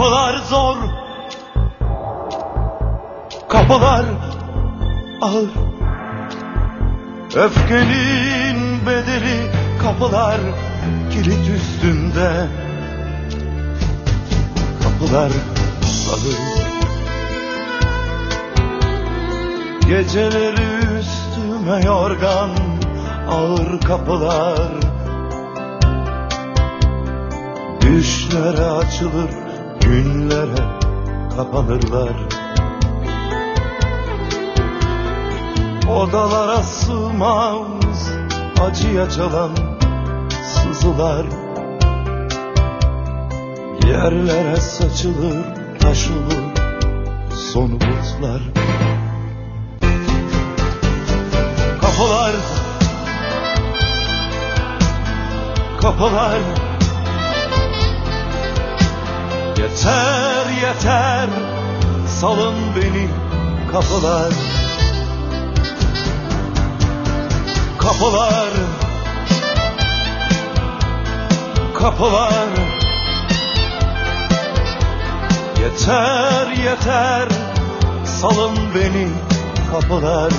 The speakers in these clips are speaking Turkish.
Kapılar zor. Kapılar ağır. Öfkenin bedeli kapılar kilit üstünde. Kapılar ağır. Geceleri üstüme yorgan ağır kapılar Düşlere açılır günlere kapanırlar. Odalara sığmaz acıya çalan sızılar. Yerlere saçılır taş olur sonu buzlar Kapılar Kapılar Yeter yeter Salın beni kapılar. Kapılar Kapılar. Yeter yeter Salın beni kapılar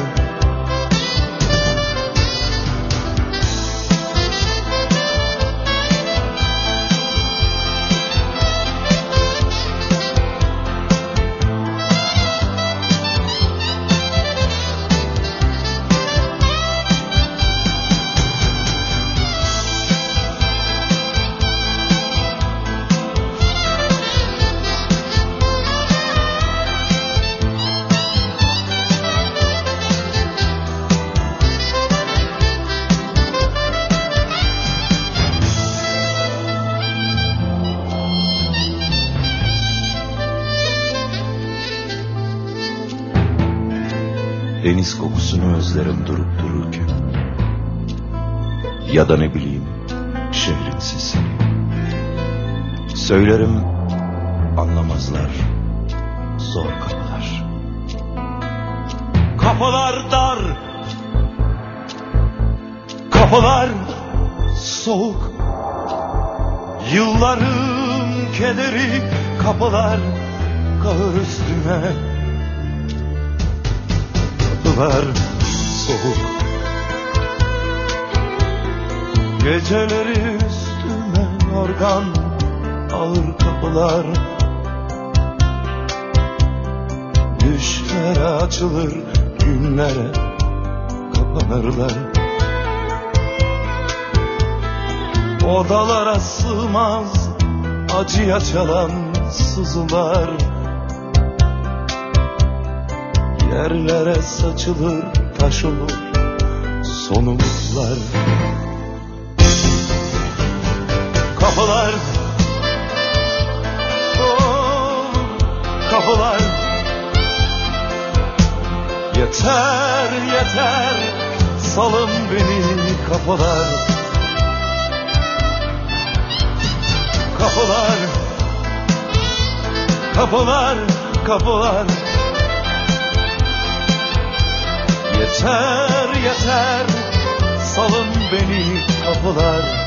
da ne bileyim şehrin sesini Söylerim anlamazlar Zor kapılar. Kapılar dar Kapılar soğuk. Yılların kederi kapılar kahır üstüne. Kapılar soğuk Geceleri üstüme yorgan ağır kapılar. Düşlere açılır günlere kapanırlar. Odalara sığmaz acıya çalan sızılar Yerlere saçılır taş olur sonumuzlar Kapılar. Oh, Kapılar. Yeter yeter. Salın beni kapılar. Kapılar. Kapılar Kapılar. Yeter yeter. Salın beni kapılar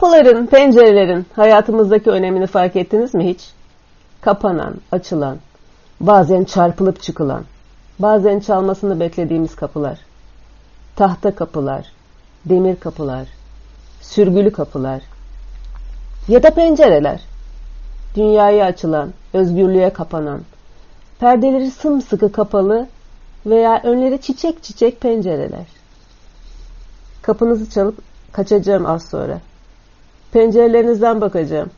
Kapıların, pencerelerin hayatımızdaki önemini fark ettiniz mi hiç? Kapanan, açılan, bazen çarpılıp çıkılan, bazen çalmasını beklediğimiz kapılar. Tahta kapılar, demir kapılar, sürgülü kapılar ya da pencereler. Dünyaya açılan, özgürlüğe kapanan, perdeleri sımsıkı kapalı veya önleri çiçek çiçek pencereler. Kapınızı çalıp kaçacağım az sonra. Pencerelerinizden bakacağım.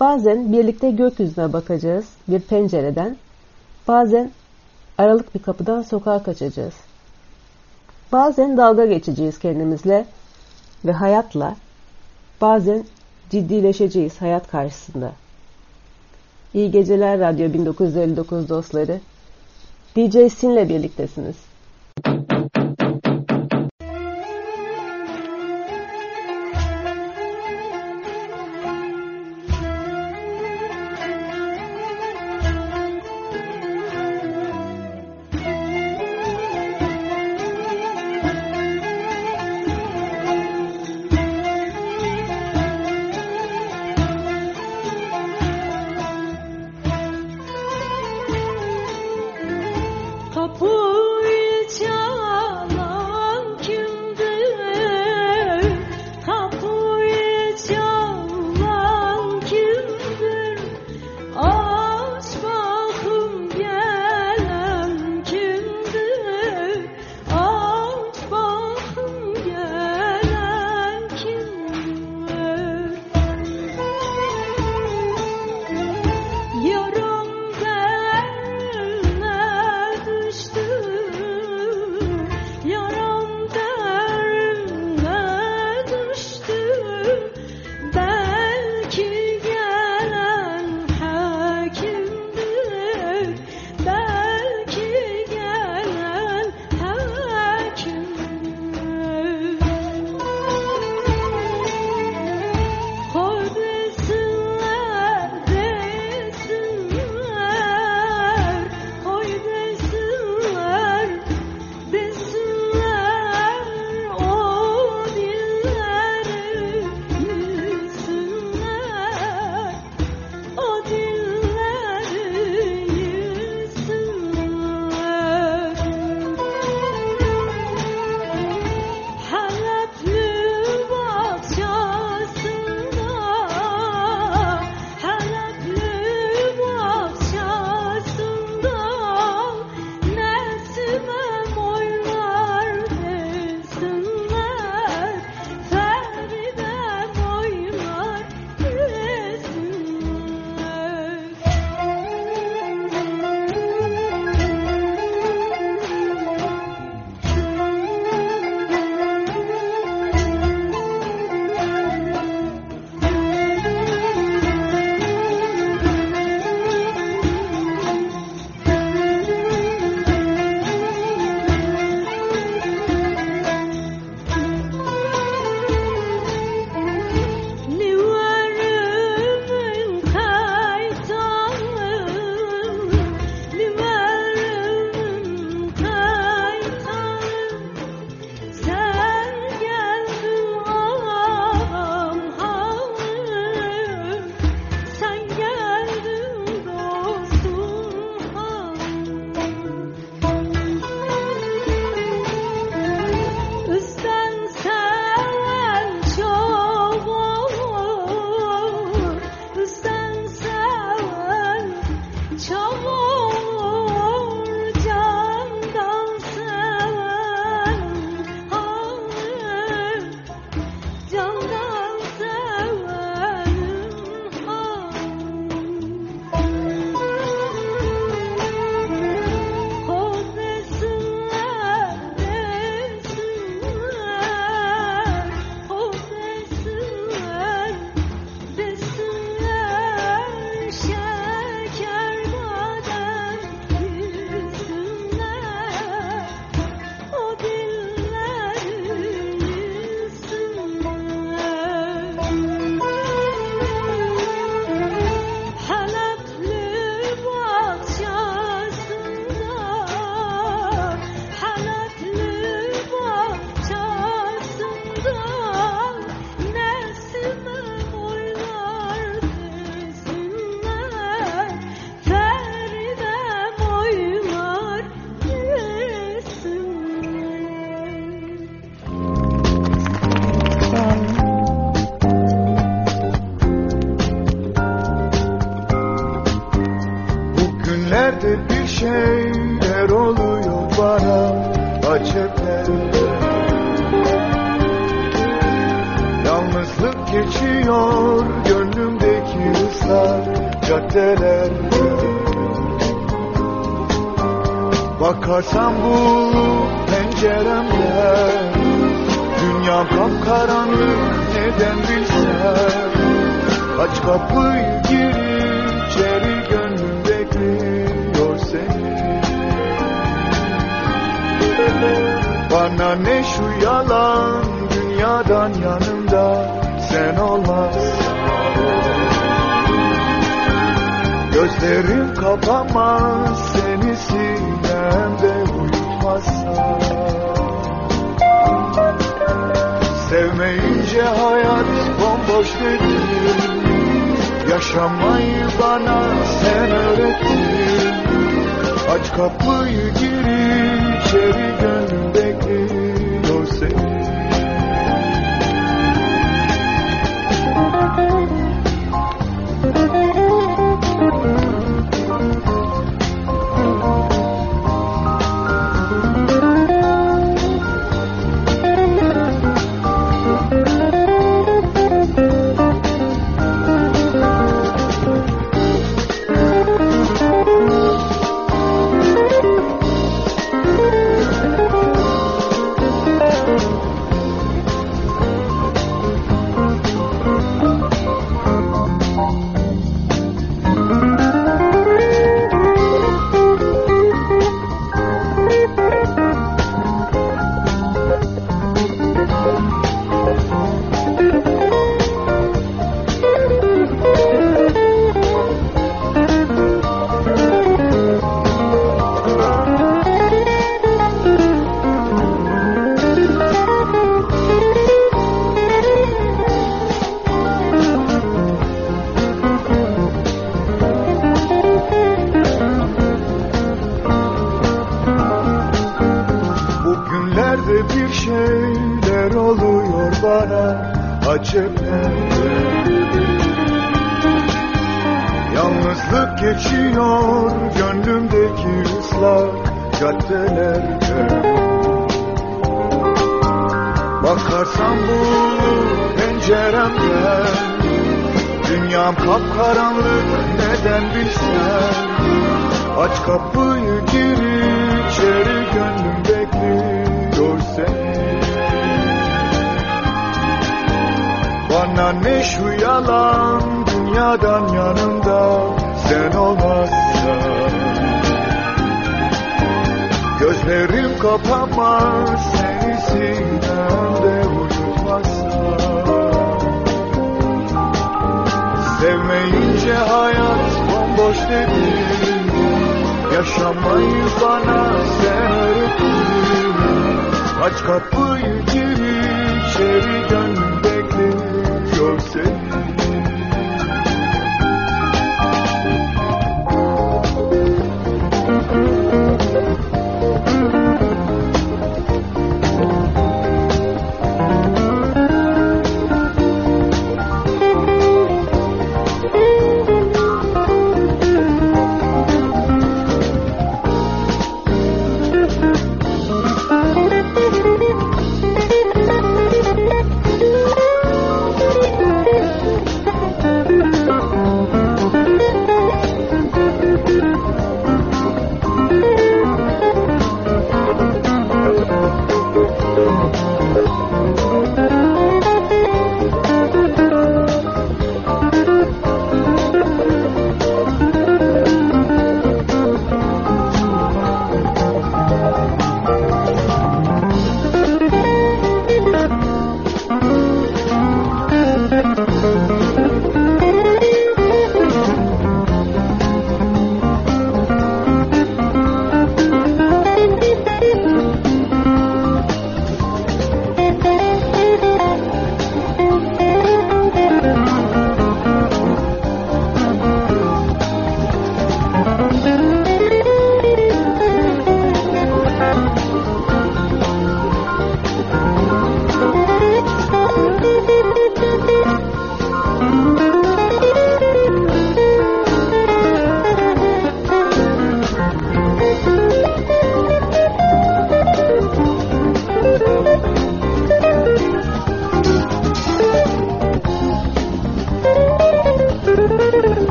Bazen birlikte gökyüzüne bakacağız bir pencereden. Bazen aralık bir kapıdan sokağa kaçacağız. Bazen dalga geçeceğiz kendimizle ve hayatla. Bazen ciddileşeceğiz hayat karşısında. İyi geceler Radyo 1959 dostları. DJ Sin'le birliktesiniz. adam yanımda sen olmazsan. Gözlerim kapanmaz seni sinden de Sevmeyince hayat bomboş değil Yaşamayı bana sen öğretin Aç kapıyı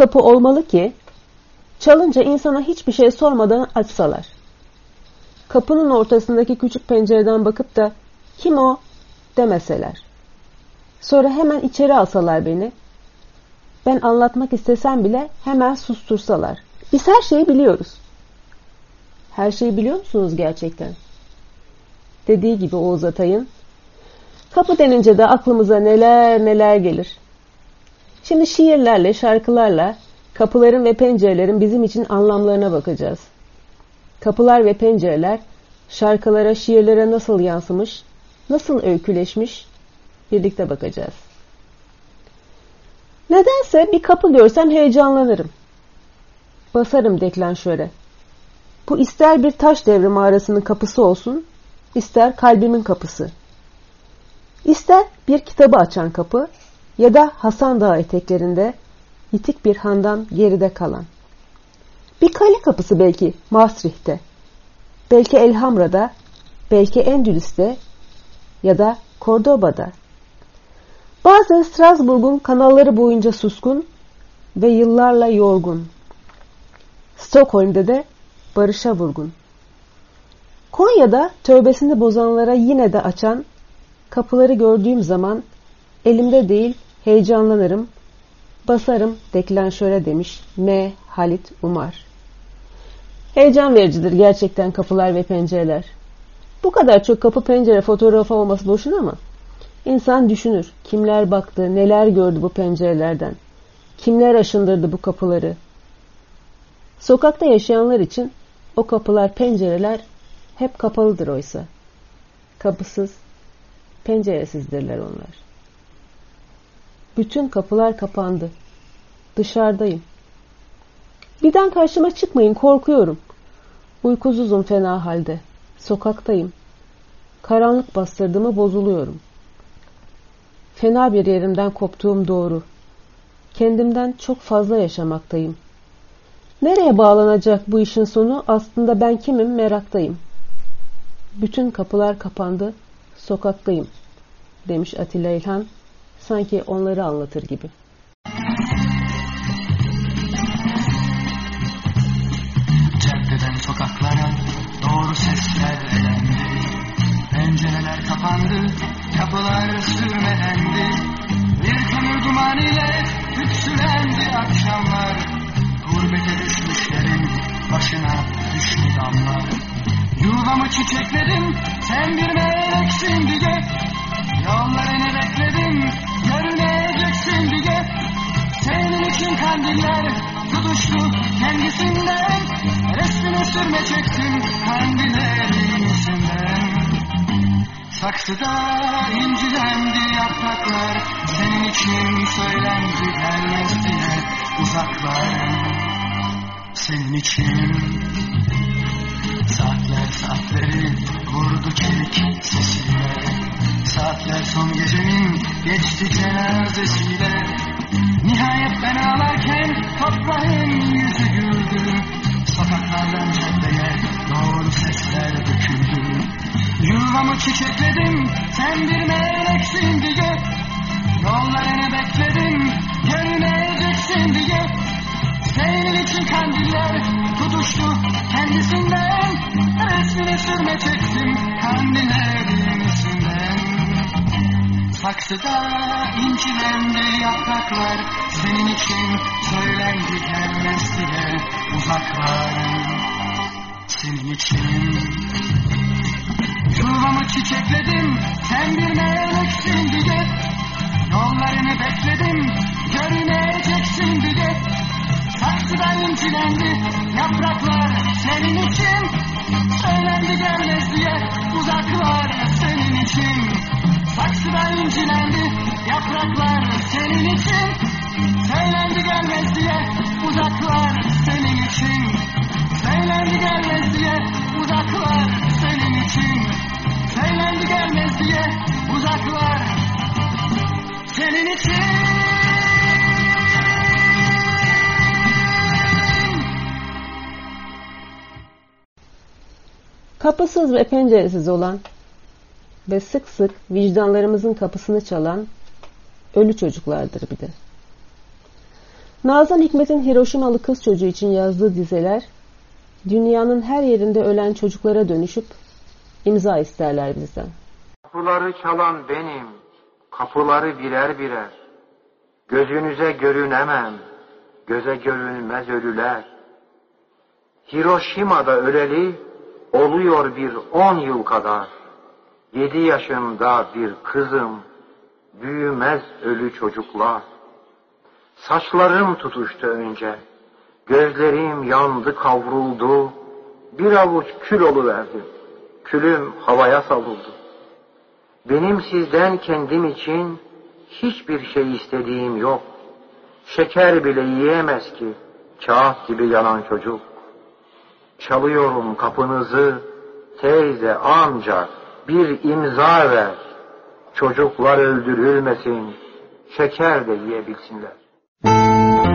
kapı olmalı ki çalınca insana hiçbir şey sormadan açsalar. Kapının ortasındaki küçük pencereden bakıp da kim o demeseler. Sonra hemen içeri alsalar beni. Ben anlatmak istesem bile hemen sustursalar. Biz her şeyi biliyoruz. Her şeyi biliyor musunuz gerçekten? Dediği gibi Oğuz Atay'ın kapı denince de aklımıza neler neler gelir. Şimdi şiirlerle, şarkılarla kapıların ve pencerelerin bizim için anlamlarına bakacağız. Kapılar ve pencereler şarkılara, şiirlere nasıl yansımış, nasıl öyküleşmiş birlikte bakacağız. Nedense bir kapı görsem heyecanlanırım. Basarım deklanşöre. Bu ister bir taş devri mağarasının kapısı olsun, ister kalbimin kapısı. İster bir kitabı açan kapı ya da Hasan Dağı eteklerinde yitik bir handan geride kalan. Bir kale kapısı belki Maastricht'te, belki Elhamra'da, belki Endülüs'te ya da Cordoba'da. Bazen Strasbourg'un kanalları boyunca suskun ve yıllarla yorgun. Stockholm'de de barışa vurgun. Konya'da tövbesini bozanlara yine de açan kapıları gördüğüm zaman elimde değil heyecanlanırım, basarım deklanşöre demiş M. Halit Umar. Heyecan vericidir gerçekten kapılar ve pencereler. Bu kadar çok kapı pencere fotoğrafı olması boşuna mı? İnsan düşünür. Kimler baktı, neler gördü bu pencerelerden. Kimler aşındırdı bu kapıları. Sokakta yaşayanlar için o kapılar, pencereler hep kapalıdır oysa. Kapısız, penceresizdirler onlar. Bütün kapılar kapandı. Dışarıdayım. Birden karşıma çıkmayın, korkuyorum. Uykusuzum fena halde. Sokaktayım. Karanlık bastırdığımı bozuluyorum. Fena bir yerimden koptuğum doğru. Kendimden çok fazla yaşamaktayım. Nereye bağlanacak bu işin sonu aslında ben kimim meraktayım. Bütün kapılar kapandı, sokaktayım demiş Atilla İlhan sanki onları anlatır gibi. Caddeden sokaklara doğru sesler elendi. Pencereler kapandı, kapılar sürmelendi. Bir kömür duman ile tütsülendi akşamlar. Gurbete düşmüşlerin başına düştü damlar. Yuvamı çiçekledim, sen bir meleksin diye. Yollarını bekledim, diye. Senin için kandiller tutuştu kendisinden. Resmini sürme çektim kandillerin içinden. Saksıda incilendi yapraklar, senin için söylendi gelmez diye uzaklar. Senin için saatler saatleri vurdu çelik sesiyle. Saatler son gecenin geçti cenazesiyle. Nihayet ben ağlarken toprağın yüzü güldü. Sokaklardan caddeye doğru sesler döküldü. Yuvamı çiçekledim sen bir meleksin diye. Yollarını bekledim görüneceksin diye. Senin için kandiller tutuştu kendisinden Resmini sürme çektim kandillerin içinden Saksıda incilendi yapraklar Senin için söylendi gelmez diye uzaklar. Senin için. Yuvamı çiçekledim sen bir meleksin diye Yollarını bekledim görüneceksin diye Saksıda incilendi yapraklar senin için. Söylendi gelmez diye uzaklar senin için Saksıda incilendi yapraklar senin için. Söylendi gelmez diye uzaklar senin için. Söylendi gelmez diye uzaklar senin için. Söylendi gelmez diye uzaklar senin için. Kapısız ve penceresiz olan ve sık sık vicdanlarımızın kapısını çalan ölü çocuklardır bir de. Nazan Hikmet'in Hiroşimalı kız çocuğu için yazdığı dizeler dünyanın her yerinde ölen çocuklara dönüşüp imza isterler bizden. Kapıları çalan benim, kapıları birer birer. Gözünüze görünemem, göze görünmez ölüler. Hiroşima'da öleli oluyor bir on yıl kadar. Yedi yaşında bir kızım, büyümez ölü çocuklar. Saçlarım tutuştu önce, gözlerim yandı kavruldu, bir avuç kül oluverdi, külüm havaya savruldu. Benim sizden kendim için hiçbir şey istediğim yok. Şeker bile yiyemez ki kağıt gibi yanan çocuk. Çalıyorum kapınızı, teyze, amca bir imza ver. Çocuklar öldürülmesin, şeker de yiyebilsinler. Ama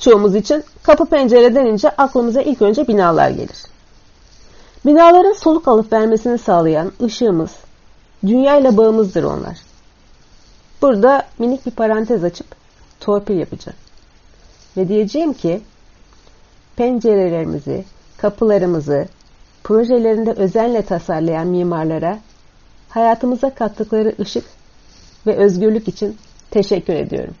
pek çoğumuz için kapı pencere denince aklımıza ilk önce binalar gelir. Binaların soluk alıp vermesini sağlayan ışığımız, dünyayla bağımızdır onlar. Burada minik bir parantez açıp torpil yapacağım. Ve diyeceğim ki pencerelerimizi, kapılarımızı projelerinde özenle tasarlayan mimarlara hayatımıza kattıkları ışık ve özgürlük için teşekkür ediyorum.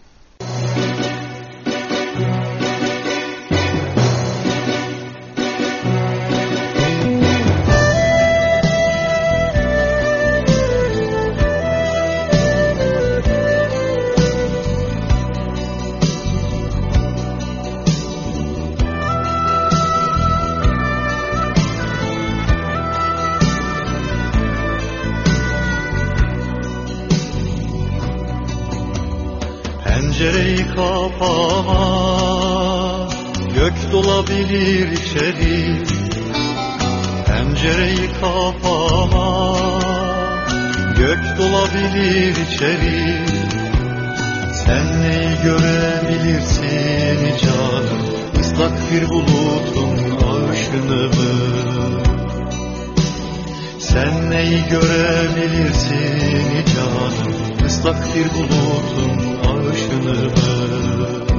Pencereyi kapama. Gök dolabilir içeri Pencereyi kapama. Gök dolabilir içeri Sen neyi görebilirsin canım? Islak bir bulutun ağışını mı? Sen neyi görebilirsin canım? Islak bir bulutun mı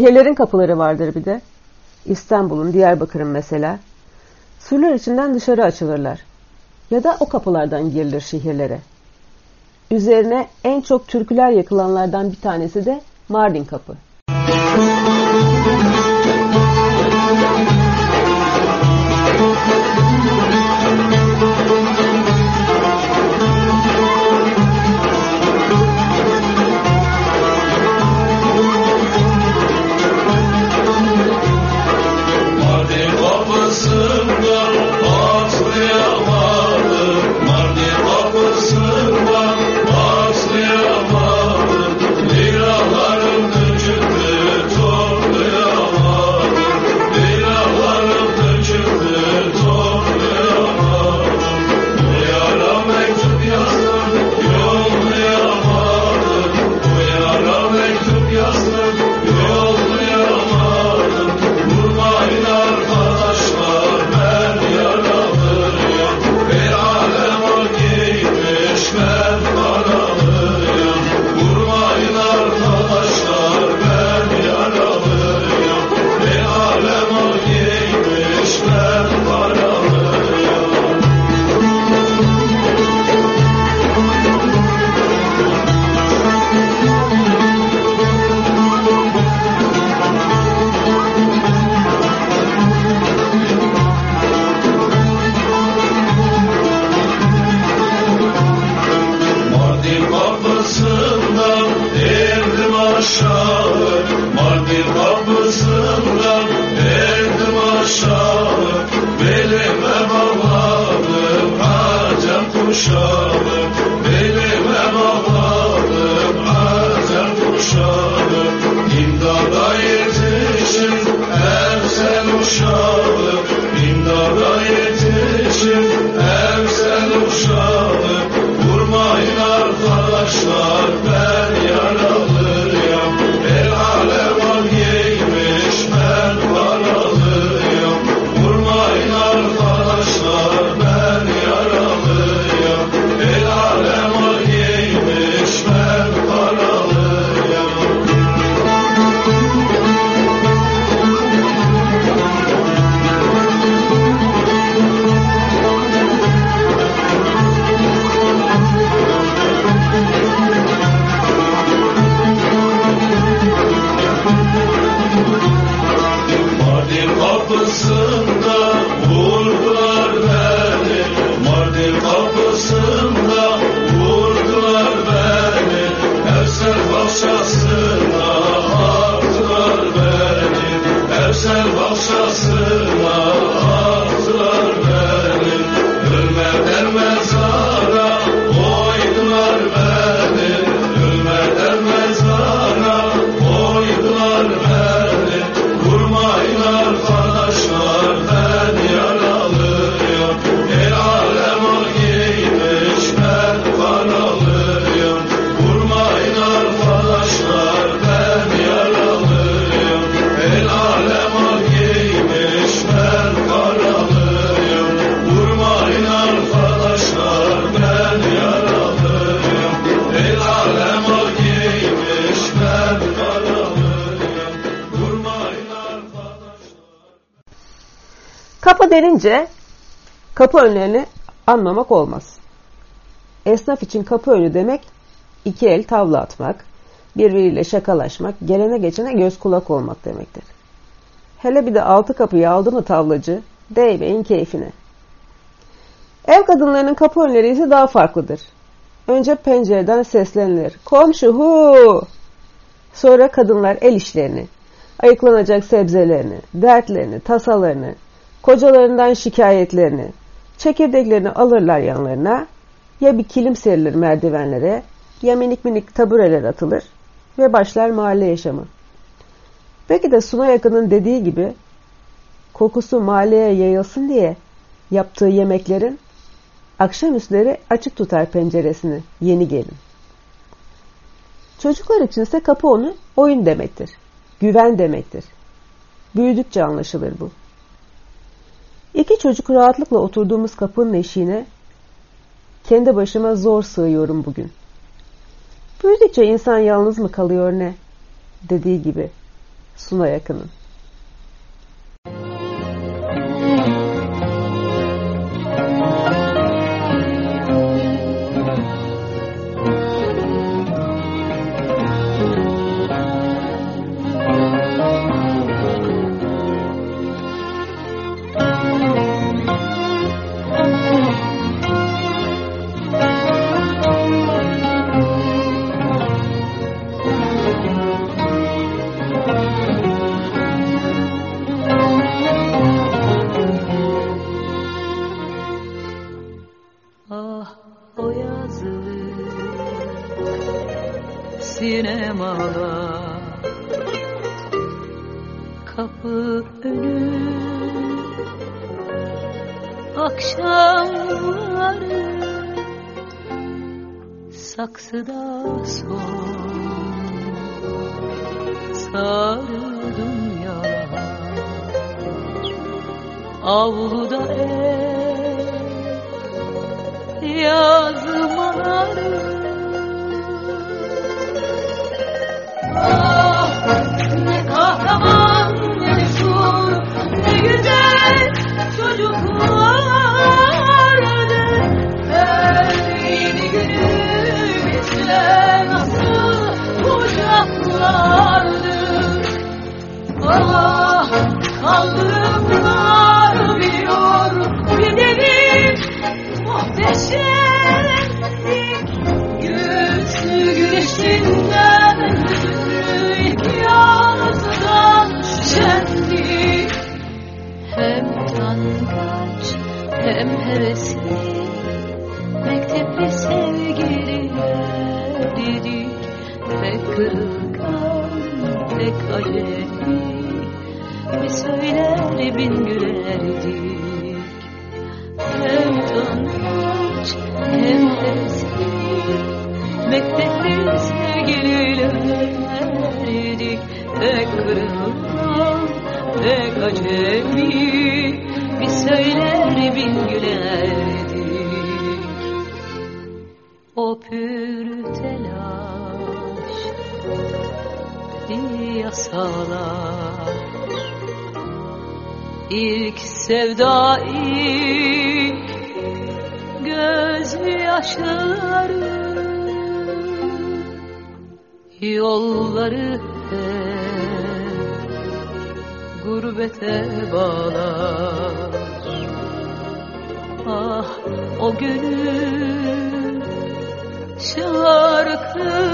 Şehirlerin kapıları vardır bir de. İstanbul'un, Diyarbakır'ın mesela. Surlar içinden dışarı açılırlar. Ya da o kapılardan girilir şehirlere. Üzerine en çok türküler yakılanlardan bir tanesi de Mardin Kapı. Denince kapı önlerini anlamak olmaz. Esnaf için kapı önü demek iki el tavla atmak, birbiriyle şakalaşmak, gelene geçene göz kulak olmak demektir. Hele bir de altı kapıyı aldı mı tavlacı, değmeyin keyfine. Ev kadınlarının kapı önleri ise daha farklıdır. Önce pencereden seslenilir. Komşu hu! Sonra kadınlar el işlerini, ayıklanacak sebzelerini, dertlerini, tasalarını, kocalarından şikayetlerini, çekirdeklerini alırlar yanlarına, ya bir kilim serilir merdivenlere, ya minik minik tabureler atılır ve başlar mahalle yaşamı. Belki de Suna Yakın'ın dediği gibi, kokusu mahalleye yayılsın diye yaptığı yemeklerin akşamüstleri açık tutar penceresini yeni gelin. Çocuklar içinse kapı onu oyun demektir, güven demektir. Büyüdükçe anlaşılır bu. İki çocuk rahatlıkla oturduğumuz kapının eşiğine kendi başıma zor sığıyorum bugün. Büyüdükçe insan yalnız mı kalıyor ne? Dediği gibi Suna yakının. Saksıda son sarıldım yalan avluda ev yazmaları ah Hem hevesli mektepli sevgililerdik Pek kırılgan, pek acemi Bir söyler bin gülerdik İlk sevda ilk gözyaşları Yolları hep gurbete bağlar. Ah o gönül şarkıları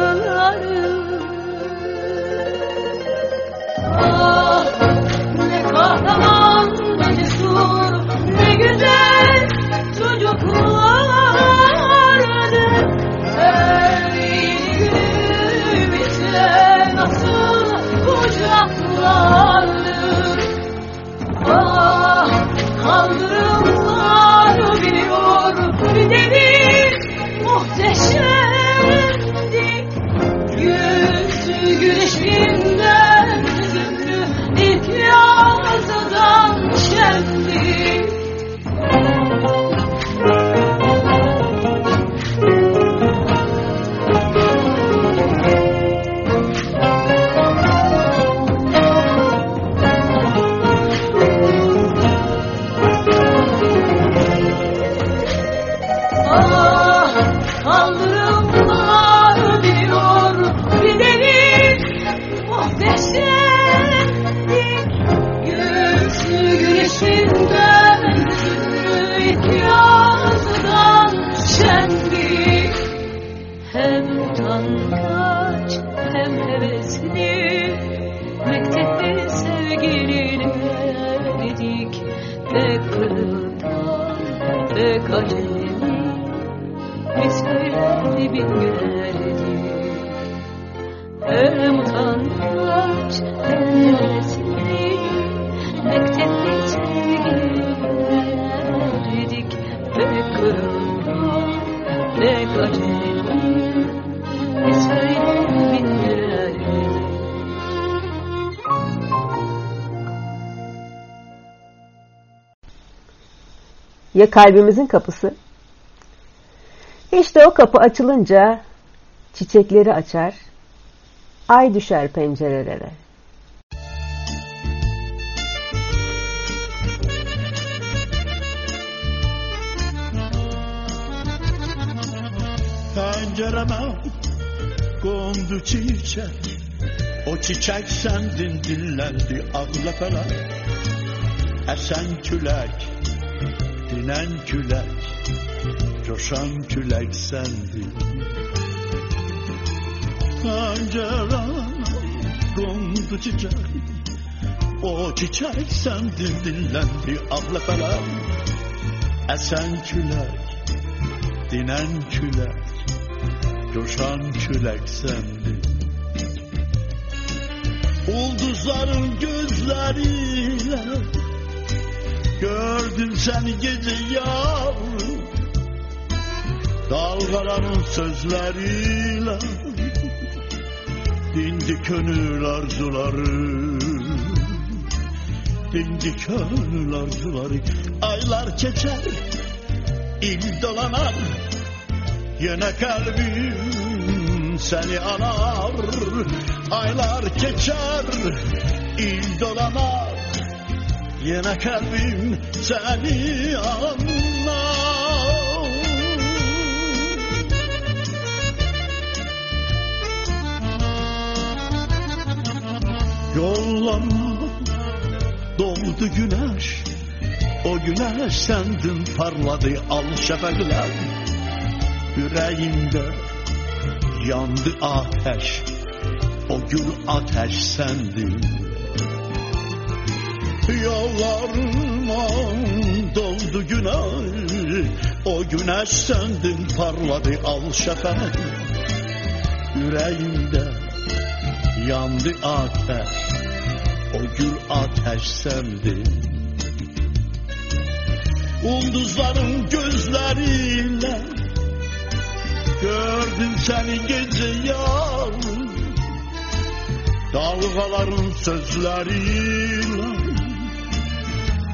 kalbimizin kapısı? İşte o kapı açılınca çiçekleri açar, ay düşer pencerelere. Pencereme kondu çiçek O çiçek sendin dinlendi ağla felak Esen külek, dinen külek Coşan külek sendin Pencereme kondu çiçek O çiçek sendin dinlendi ağla felak Esen külek, dinen külek Coşan külek sendin Ulduzların gözleriyle Gördüm seni gece yavrum. Dalgaların sözleriyle Dindi gönül arzuları. Dindi gönül arzuları. Aylar geçer il dolanar. Yine kalbim seni anar Aylar geçer il dolanar Yine kalbim seni anar Yollarına doğdu güneş O güneş sendin parladı al şefekler. Yüreğimde yandı ateş O gül ateş sendin Yollarıma doldu günah. O güneş sendin parladı al şaka Yüreğimde yandı ateş. O gül ateş sendin. Ulduzların gözleriyle Gördüm seni gece yar Dalgaların sözleriyle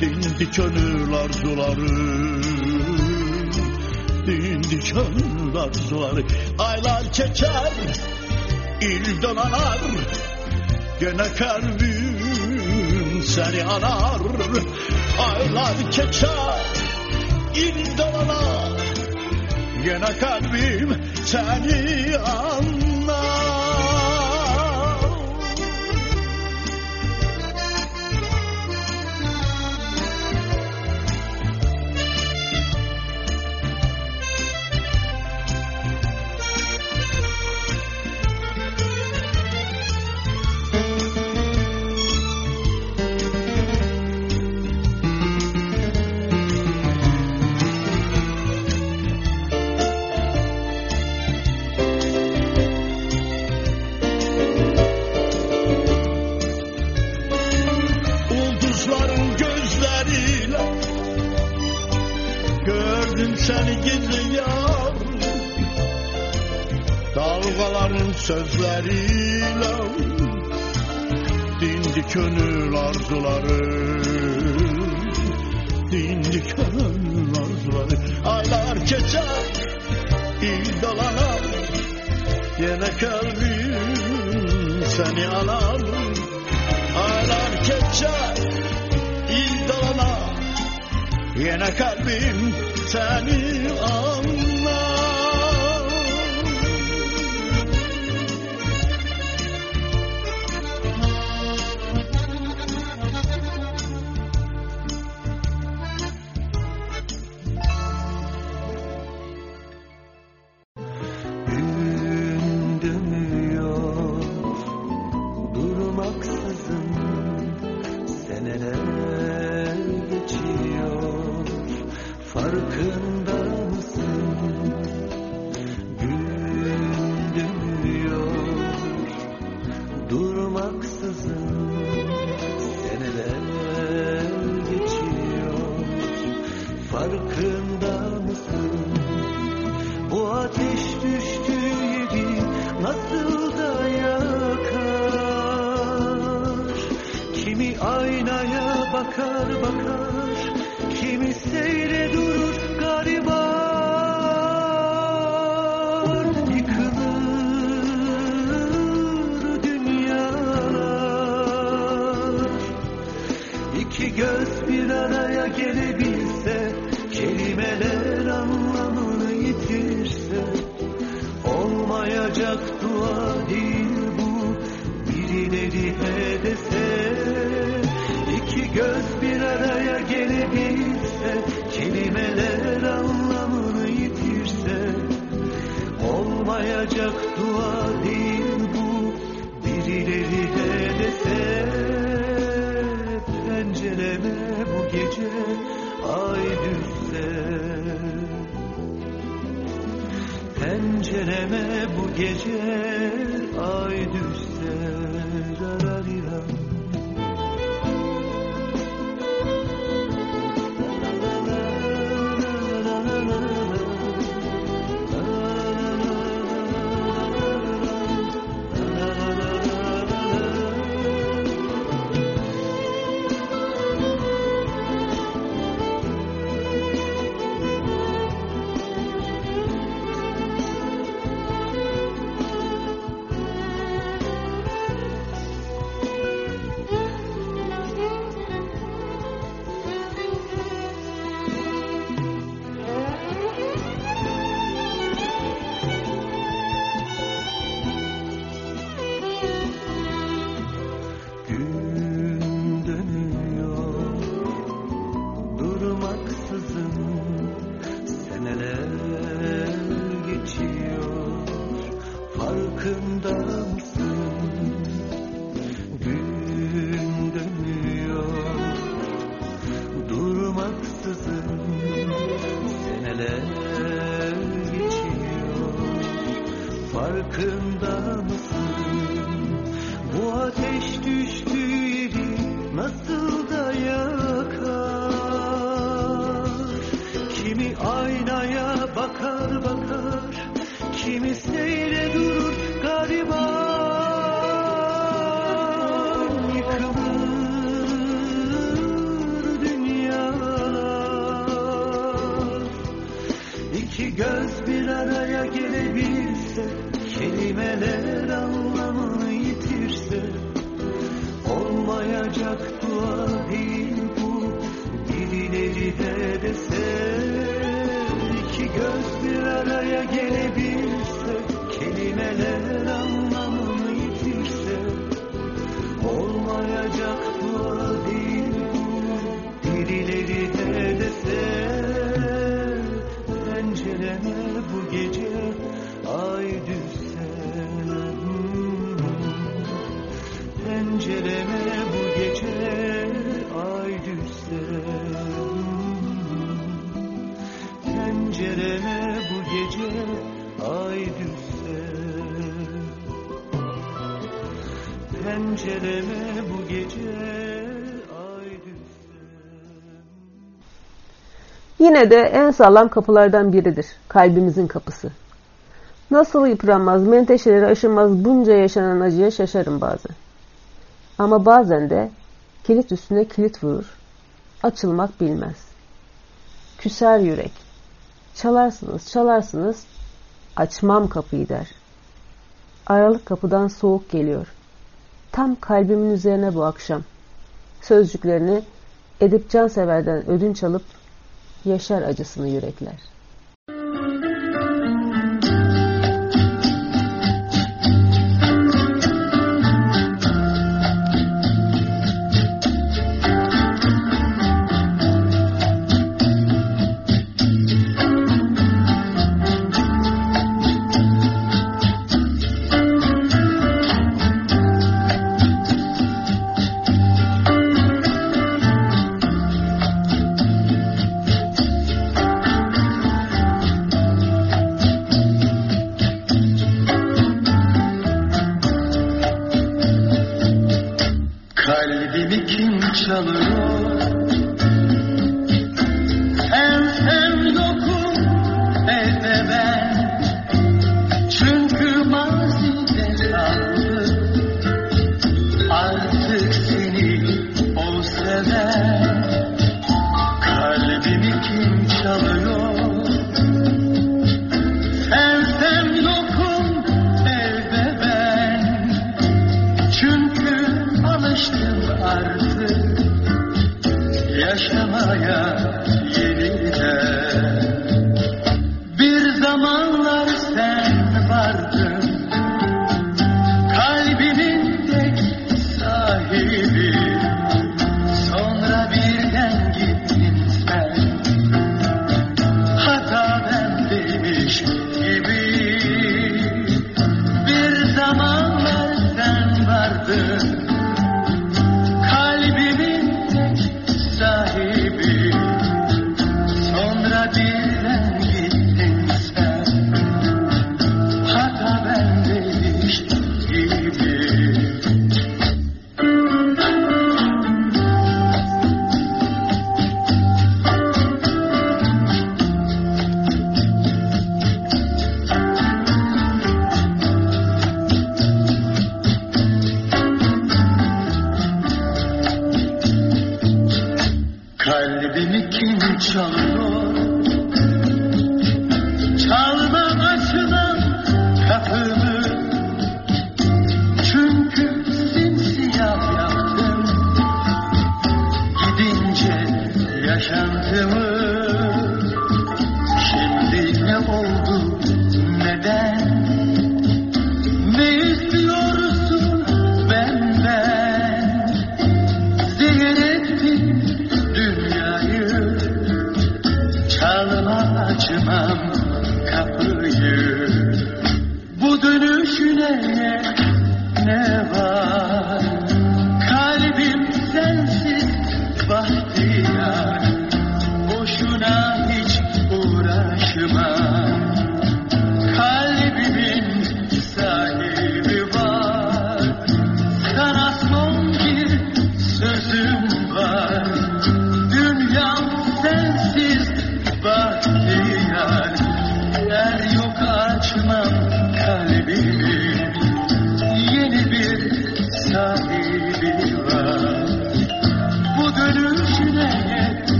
Din dikenir arzuları Din dikenir arzuları Aylar keçer İlden anar Gene kalbim seni anar Aylar keçer İlden anar Gene kalbim seni anar sözleriyle. Dindi könül arzuları cold Yine de en sağlam kapılardan biridir. Kalbimizin kapısı. Nasıl yıpranmaz, menteşeleri aşınmaz bunca yaşanan acıya şaşarım bazen. Ama bazen de kilit üstüne kilit vurur. Açılmak bilmez. Küser yürek. Çalarsınız, çalarsınız. Açmam kapıyı der. Aralık kapıdan soğuk geliyor. Tam kalbimin üzerine bu akşam. Sözcüklerini Edip Cansever'den ödünç alıp yaşar acısını yürekler.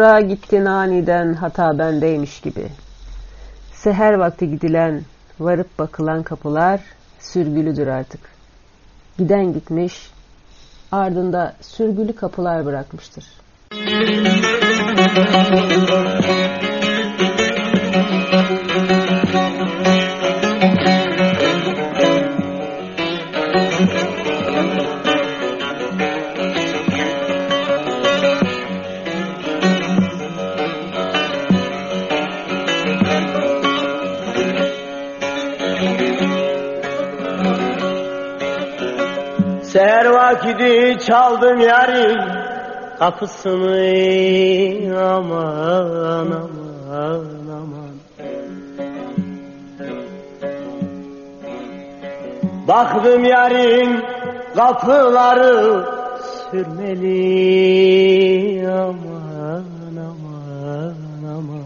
Sonra gittin aniden hata bendeymiş gibi. Seher vakti gidilen, varıp bakılan kapılar sürgülüdür artık. Giden gitmiş, ardında sürgülü kapılar bırakmıştır. Seher vakidi çaldım yarim kapısını aman aman aman. Baktım yarın kapıları sürmeli aman aman aman.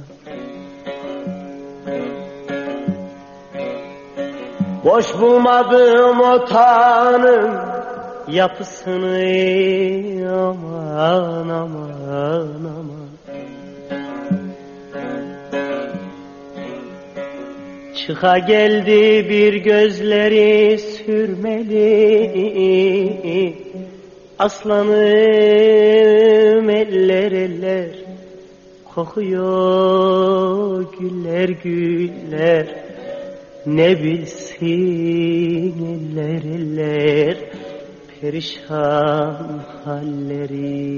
Boş bulmadım otağının yapısını aman aman aman. Çıka geldi bir gözleri sürmeli. Aslanım eller eller. Kokuyor güller güller. Ne bilsin eller eller Perişan halleri.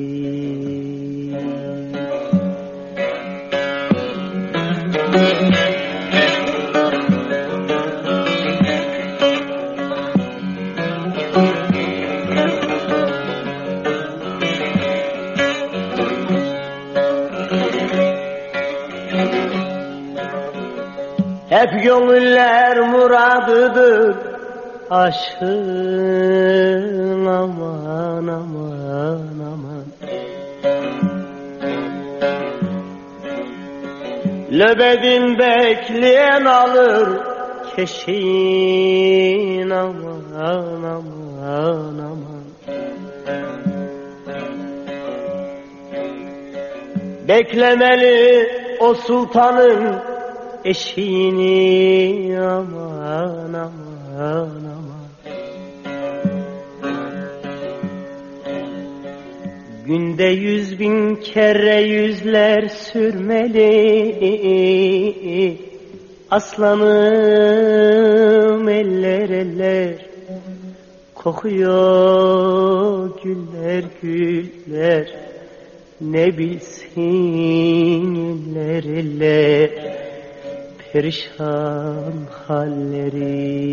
Hep gönüller muradıdır aşkın aman aman aman. Löbedin bekleyen alır keşin aman aman aman. Beklemeli o sultanın eşiğini aman aman aman Günde yüz bin kere yüzler sürmeli. Aslanım eller eller. Kokuyor güller güller. Ne bilsin eller eller Perişan halleri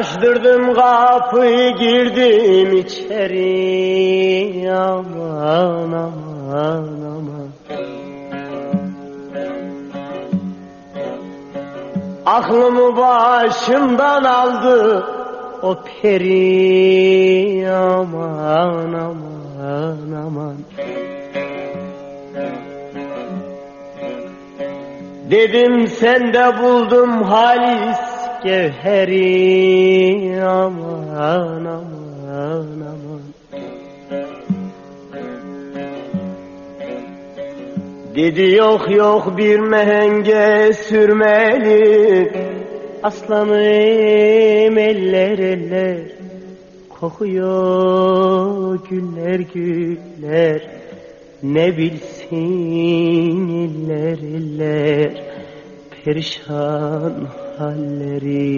Açtırdım kapıyı girdim içeri. Aman aman aman. Aklımı başımdan aldı o peri. Aman aman aman. Dedim sende buldum halis gevheri aman aman aman. Dedi yok yok bir mehenge sürmeli Aslanım eller eller. Kokuyor güller güller. Ne bilsin iller iller Perişan halleri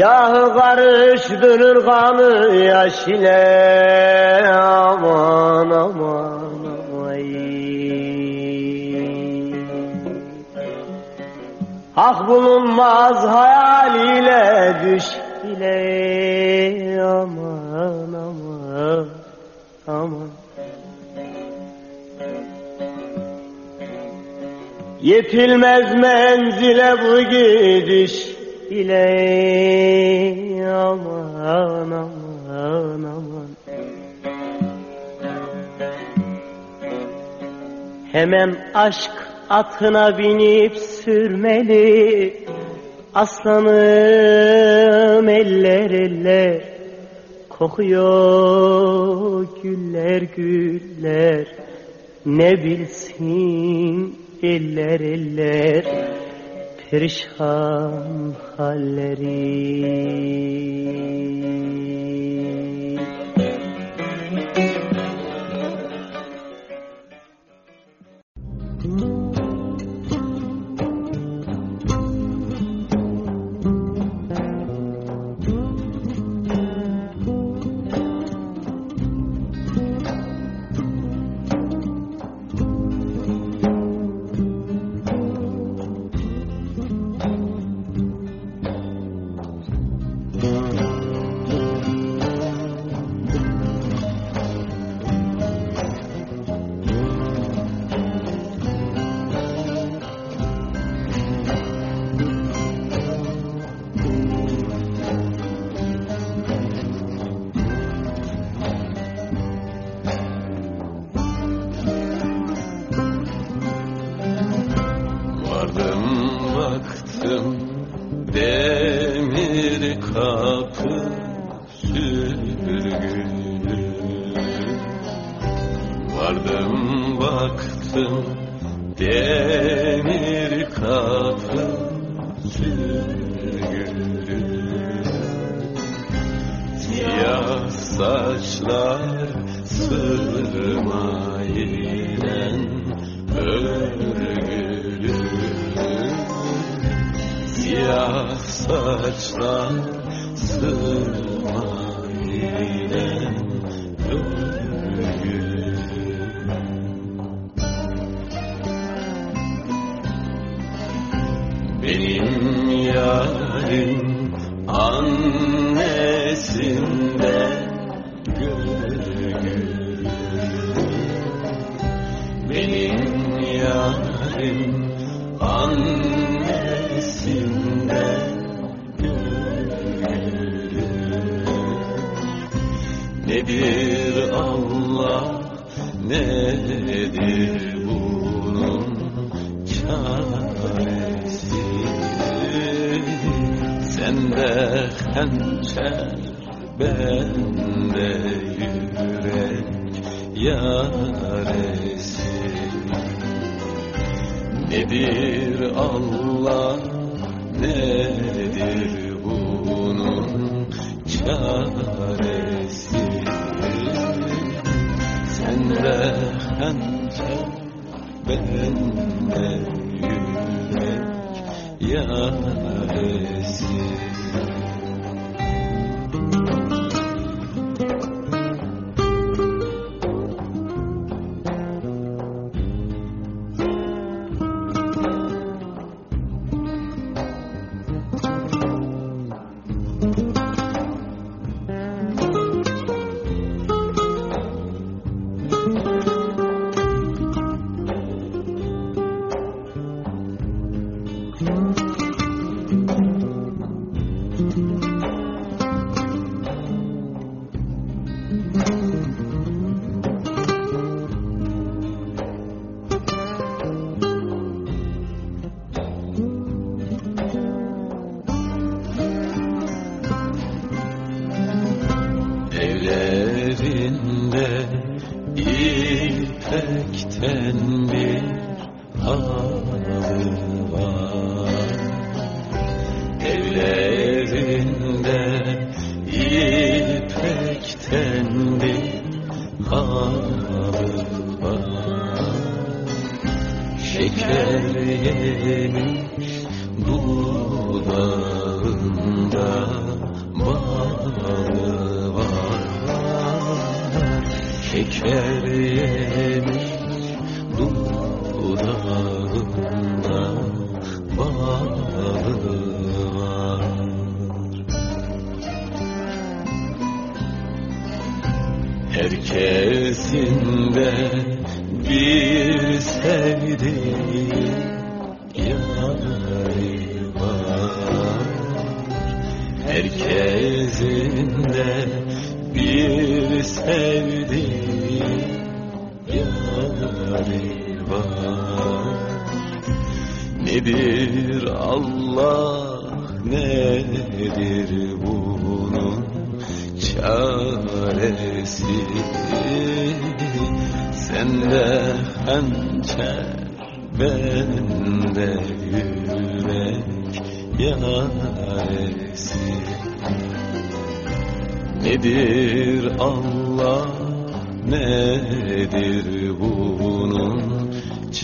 Gahı karıştırır kanı yaş ile aman aman Hak bulunmaz hayaliyle düş ile aman aman aman. Yetilmez menzile bu gidiş ile aman aman aman. Hemen aşk atına binip sürmeli Aslanım eller eller. Kokuyor güller güller Ne bilsin eller eller Perişan halleri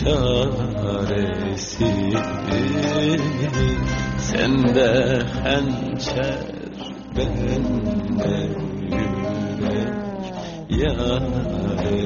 bunun çaresi Sende hançer bende yürek yaresi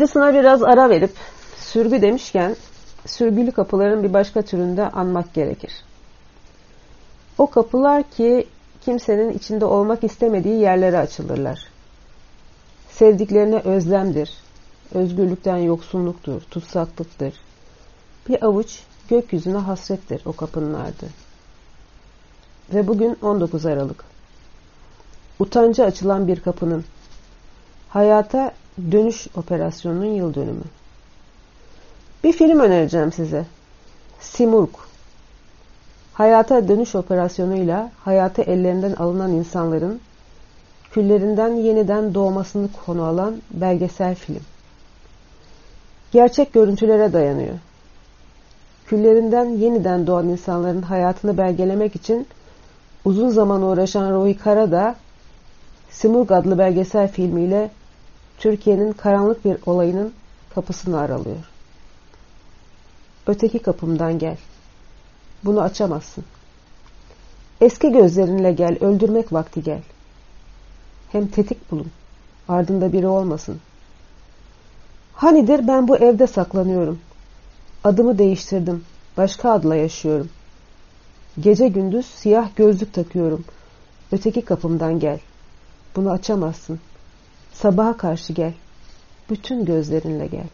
acısına biraz ara verip sürgü demişken sürgülü kapıların bir başka türünde anmak gerekir. O kapılar ki kimsenin içinde olmak istemediği yerlere açılırlar. Sevdiklerine özlemdir, özgürlükten yoksunluktur, tutsaklıktır. Bir avuç gökyüzüne hasrettir o kapının ardı. Ve bugün 19 Aralık. Utanca açılan bir kapının, hayata dönüş operasyonunun yıl dönümü. Bir film önereceğim size. Simurg. Hayata dönüş operasyonuyla hayatı ellerinden alınan insanların küllerinden yeniden doğmasını konu alan belgesel film. Gerçek görüntülere dayanıyor. Küllerinden yeniden doğan insanların hayatını belgelemek için uzun zaman uğraşan Roy Kara da Simurg adlı belgesel filmiyle Türkiye'nin karanlık bir olayının kapısını aralıyor. Öteki kapımdan gel. Bunu açamazsın. Eski gözlerinle gel, öldürmek vakti gel. Hem tetik bulun, ardında biri olmasın. Hanidir ben bu evde saklanıyorum. Adımı değiştirdim, başka adla yaşıyorum. Gece gündüz siyah gözlük takıyorum. Öteki kapımdan gel. Bunu açamazsın. Sabaha karşı gel. Bütün gözlerinle gel.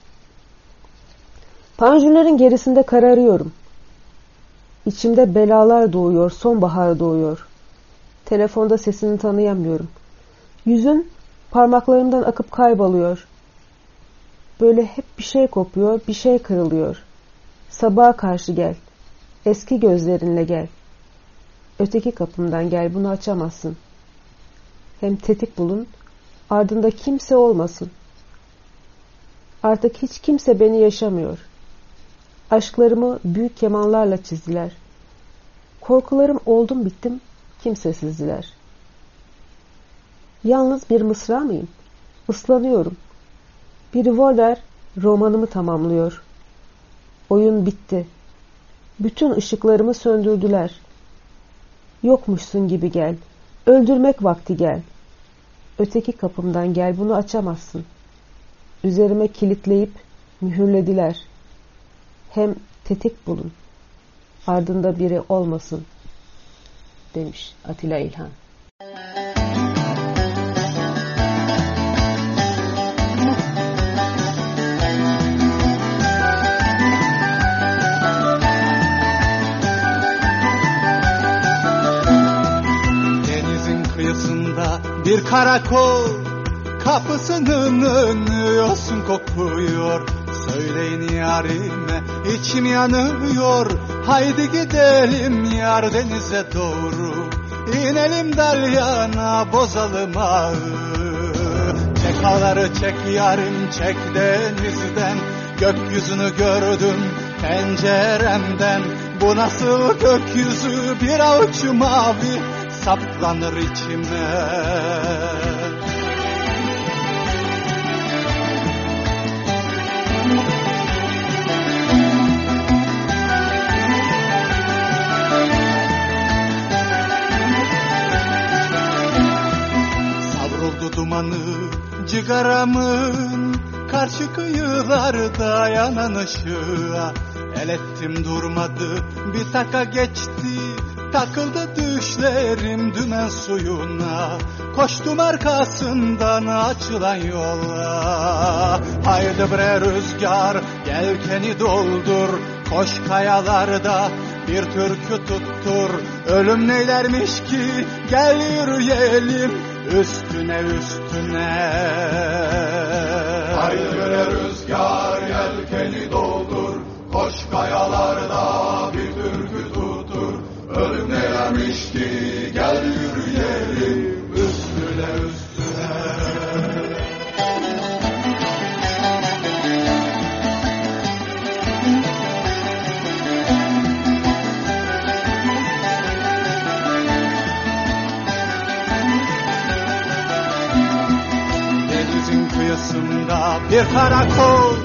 Panjurların gerisinde kararıyorum. İçimde belalar doğuyor, sonbahar doğuyor. Telefonda sesini tanıyamıyorum. Yüzün parmaklarımdan akıp kayboluyor. Böyle hep bir şey kopuyor, bir şey kırılıyor. Sabaha karşı gel. Eski gözlerinle gel. Öteki kapımdan gel, bunu açamazsın. Hem tetik bulun, ardında kimse olmasın. Artık hiç kimse beni yaşamıyor. Aşklarımı büyük kemanlarla çizdiler. Korkularım oldum bittim, kimsesizdiler. Yalnız bir mısra mıyım? Islanıyorum. Bir revolver romanımı tamamlıyor. Oyun bitti. Bütün ışıklarımı söndürdüler. Yokmuşsun gibi gel. Öldürmek vakti gel. Öteki kapımdan gel bunu açamazsın. Üzerime kilitleyip mühürlediler. Hem tetik bulun. Ardında biri olmasın. Demiş Atilla İlhan. Bir karakol. Kapısının önü kokuyor. Söyleyin yarime içim yanıyor. Haydi gidelim yar denize doğru. İnelim dalyana bozalım ağı. Çek ağları çek yarim çek denizden. Gökyüzünü gördüm penceremden. Bu nasıl gökyüzü? Bir avuç mavi saplanır içime. Savruldu dumanı cigaramın Karşı kıyılarda yanan ışığa. El ettim durmadı bir taka geçti Takıldı düşlerim dümen suyuna. Koştum arkasından açılan yola Haydi bre rüzgar yelkeni doldur. Koş kayalarda bir türkü tuttur. Ölüm neylermiş ki? Gel yürüyelim Üstüne üstüne. Haydi bre rüzgar yelkeni doldur. Koş kayalarda ki gel yürüyelim Üstüne üstüne. Denizin kıyısında bir karakol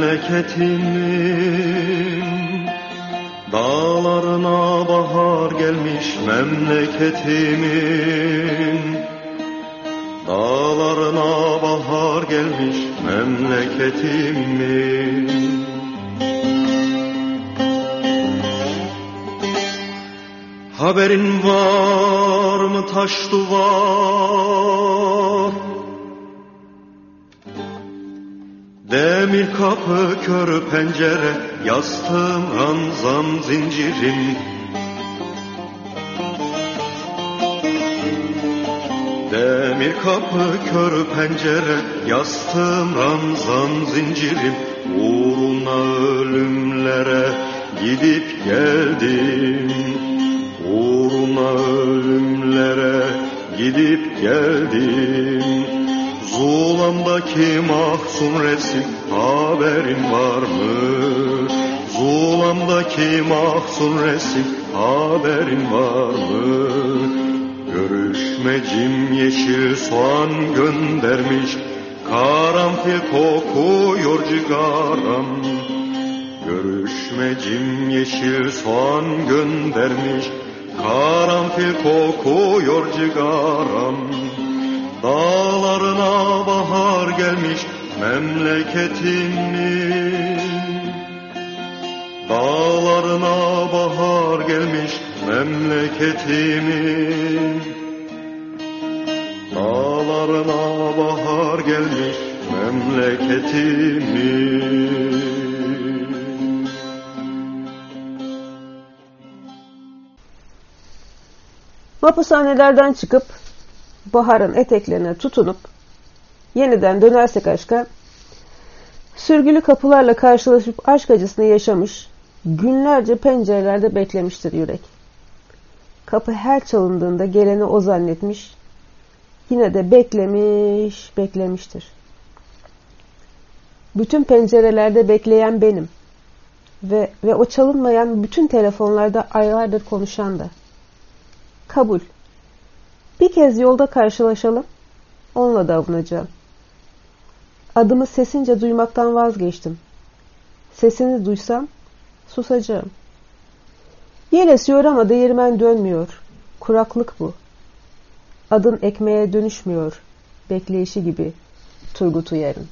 memleketimin Dağlarına bahar gelmiş memleketimin Dağlarına bahar gelmiş memleketimin Haberin var mı taş duvar kapı kör pencere Yastığım ranzam zincirim. Demir kapı kör pencere Yastığım ranzam zincirim. Uğruna ölümlere gidip geldim. Uğruna ölümlere gidip geldim Zulamdaki mahzun resim haberin var mı? Zulamdaki mahzun resim haberin var mı? Görüşmecim yeşil soğan göndermiş Karanfil kokuyor cigaram Görüşmecim yeşil soğan göndermiş Karanfil kokuyor cigaram Dağlarına bahar gelmiş memleketimin Dağlarına bahar gelmiş memleketimin Dağlarına bahar gelmiş memleketimin Mapushanelerden çıkıp baharın eteklerine tutunup yeniden dönersek aşka sürgülü kapılarla karşılaşıp aşk acısını yaşamış günlerce pencerelerde beklemiştir yürek. Kapı her çalındığında geleni o zannetmiş yine de beklemiş beklemiştir. Bütün pencerelerde bekleyen benim ve, ve o çalınmayan bütün telefonlarda aylardır konuşan da. Kabul. Bir kez yolda karşılaşalım, onunla da avunacağım. Adımı sesince duymaktan vazgeçtim. Sesini duysam susacağım. Yel esiyor ama değirmen dönmüyor. Kuraklık bu. Adın ekmeğe dönüşmüyor. Bekleyişi gibi Turgut Uyar'ın.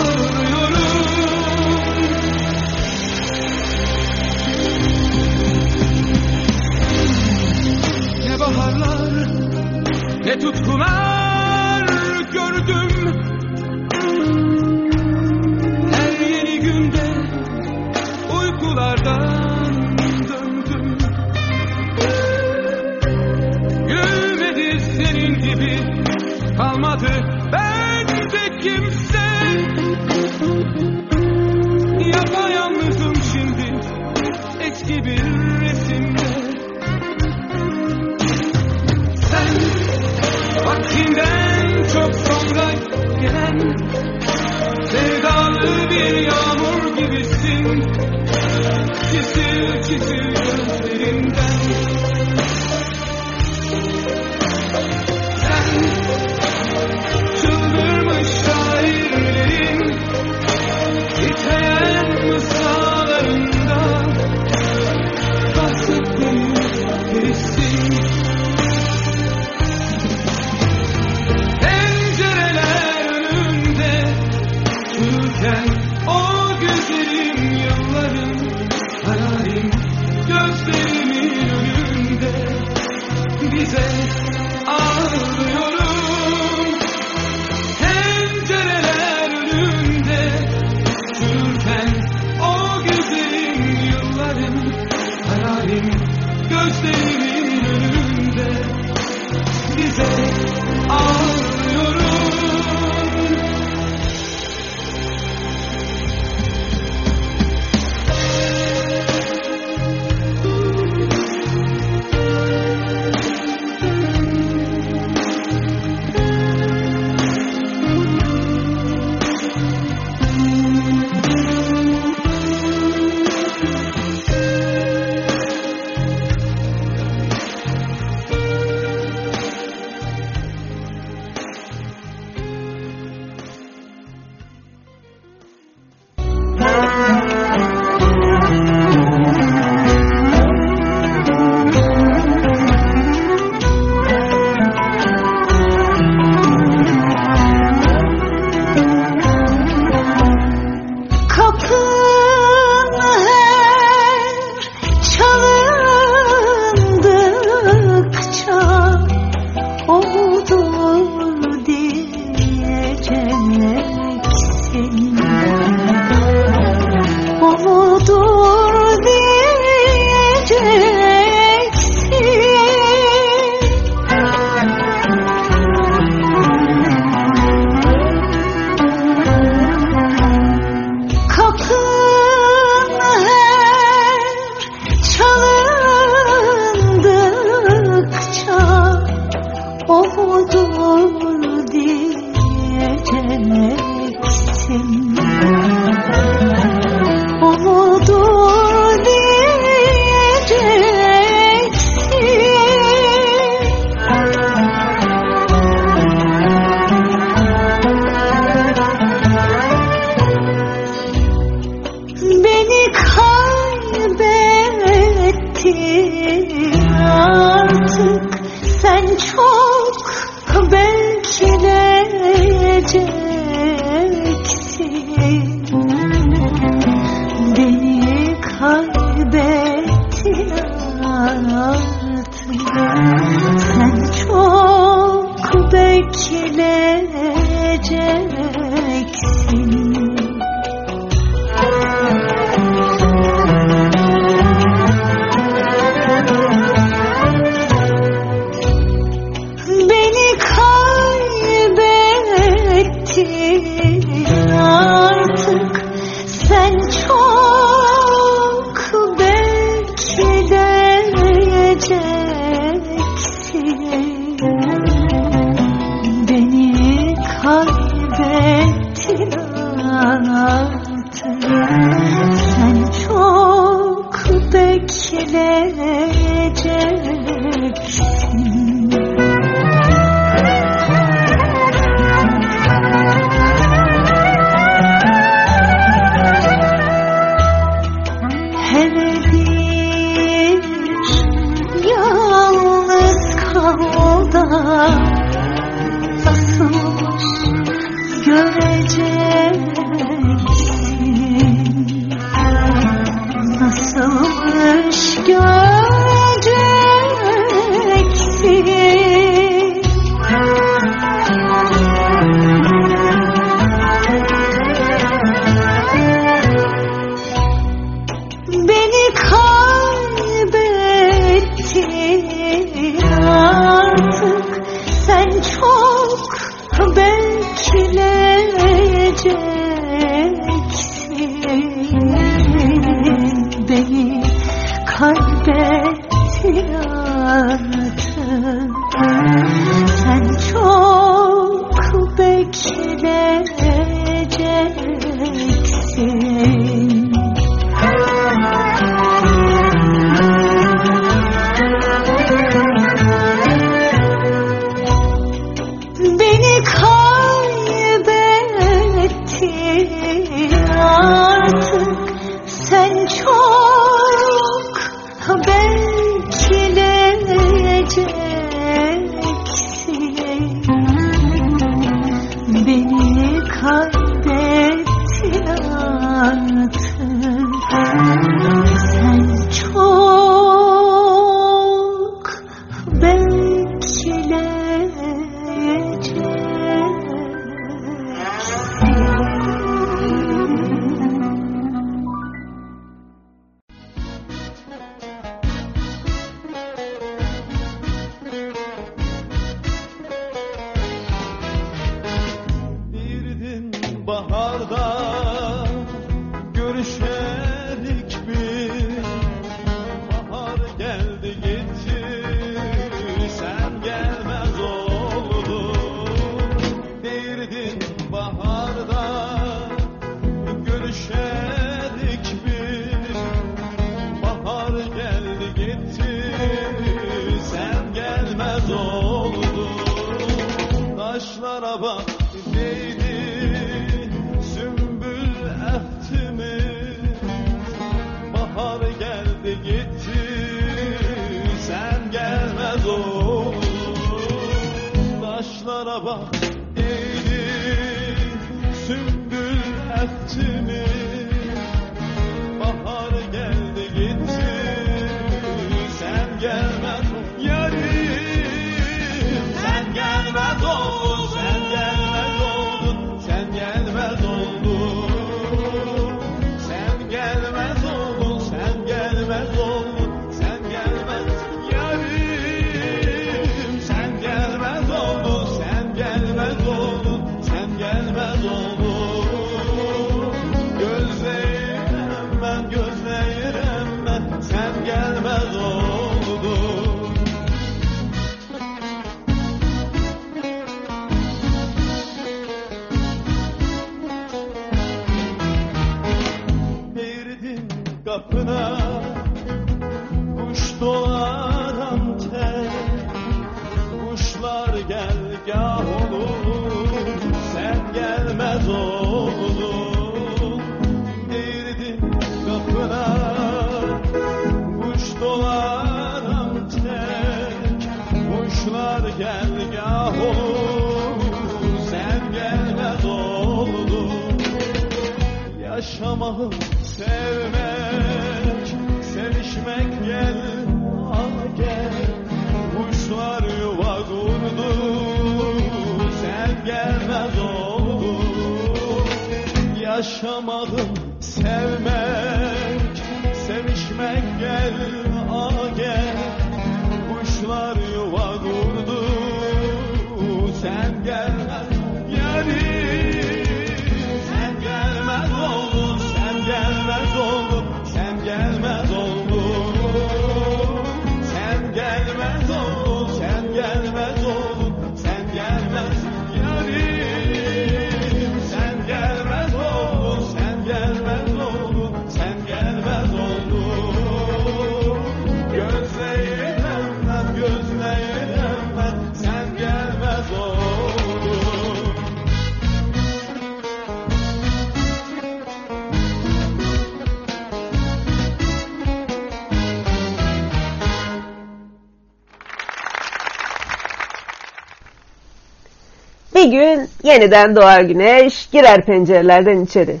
Yeniden doğar güneş, girer pencerelerden içeri.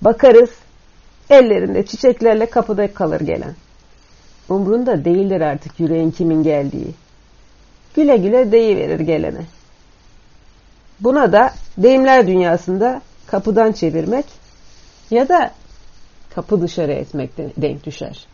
Bakarız, ellerinde çiçeklerle kapıda kalır gelen. Umrunda değildir artık yüreğin kimin geldiği. Güle güle deyiverir gelene. Buna da deyimler dünyasında kapıdan çevirmek ya da kapı dışarı etmek de- denk düşer.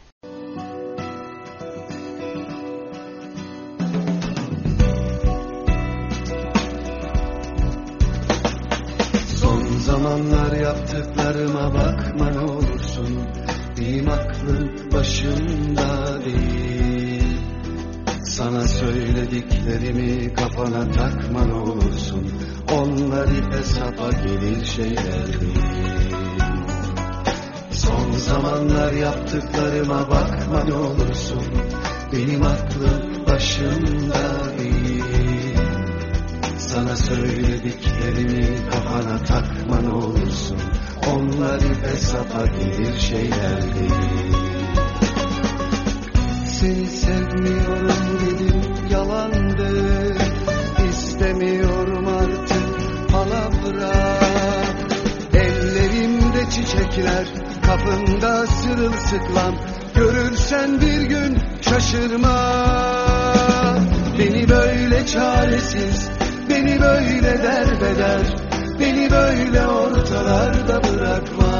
Zamanlar yaptıklarıma bakma ne olursun Benim aklım başımda değil. Sana söylediklerimi kafana takma ne olursun Onlar ipe sapa gelir şeyler değil. Son zamanlar yaptıklarıma bakma ne olursun Benim aklım başımda değil sana söylediklerimi kafana takma ne olursun. Onlar ipe sapa gelir şeyler değil. Seni sevmiyorum dedim yalandı. İstemiyorum artık palavra Ellerimde çiçekler kapında sırılsıklam. Görürsen bir gün şaşırma. Beni böyle çaresiz Beni böyle derbeder Beni böyle ortalarda bırakma.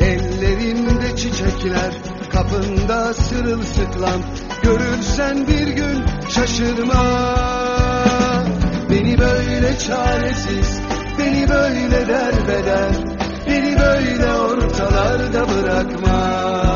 Ellerimde çiçekler Kapında sırılsıklam. Görürsen bir gün şaşırma. Beni böyle çaresiz Beni böyle derbeder Beni böyle ortalarda bırakma.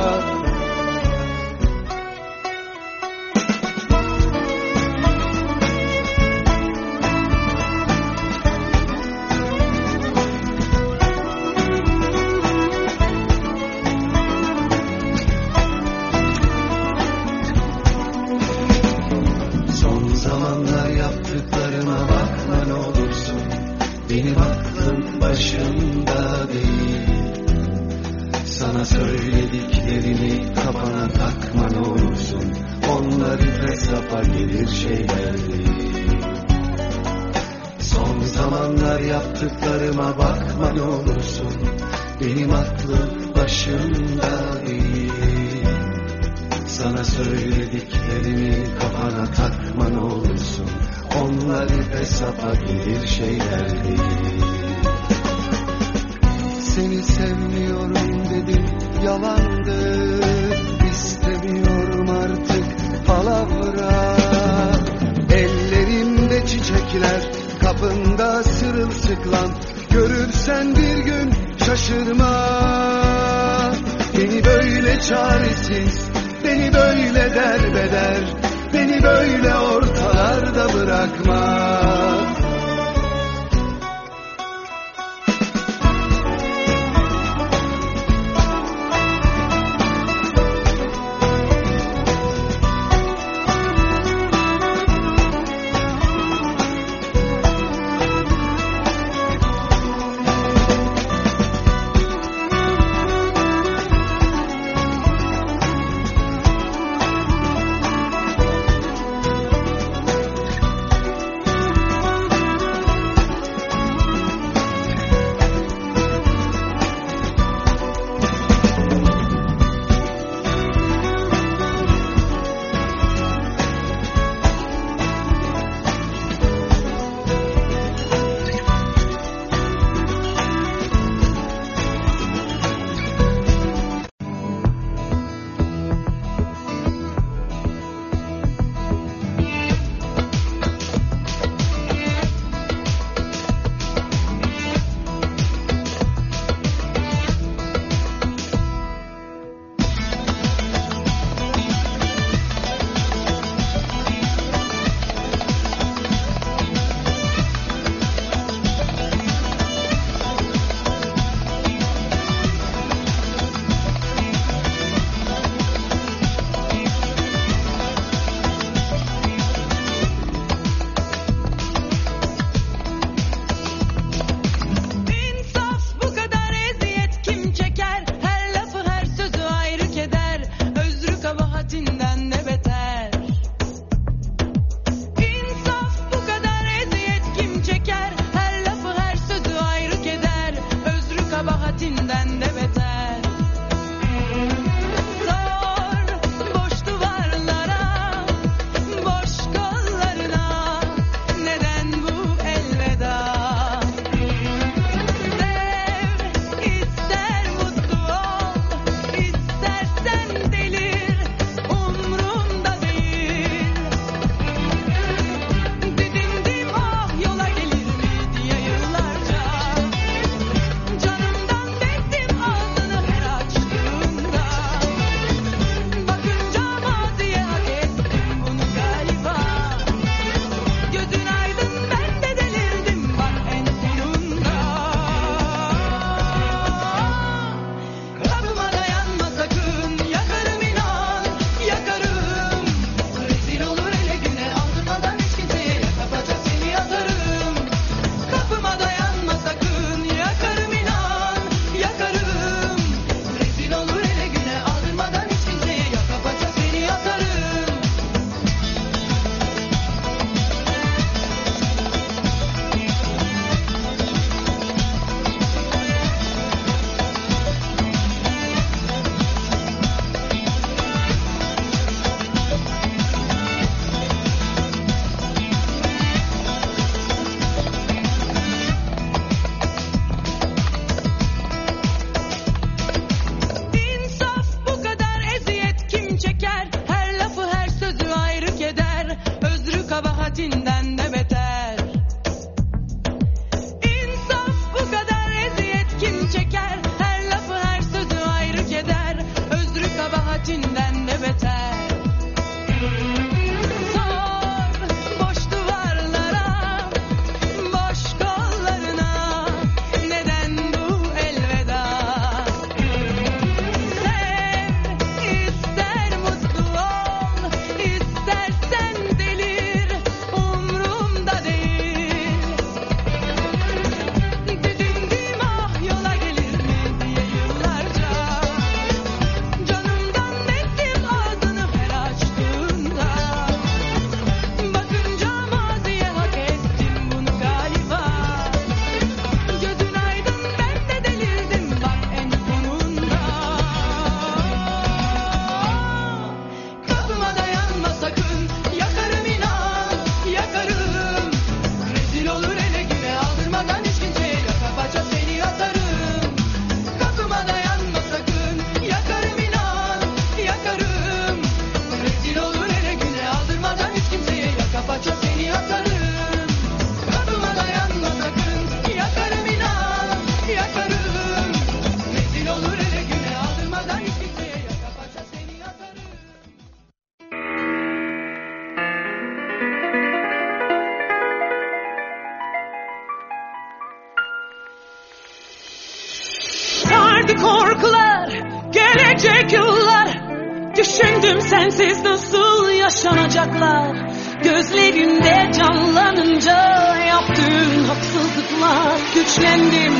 Yaşanacaklar Gözlerinde canlanınca yaptığın haksızlıklar. Güçlendim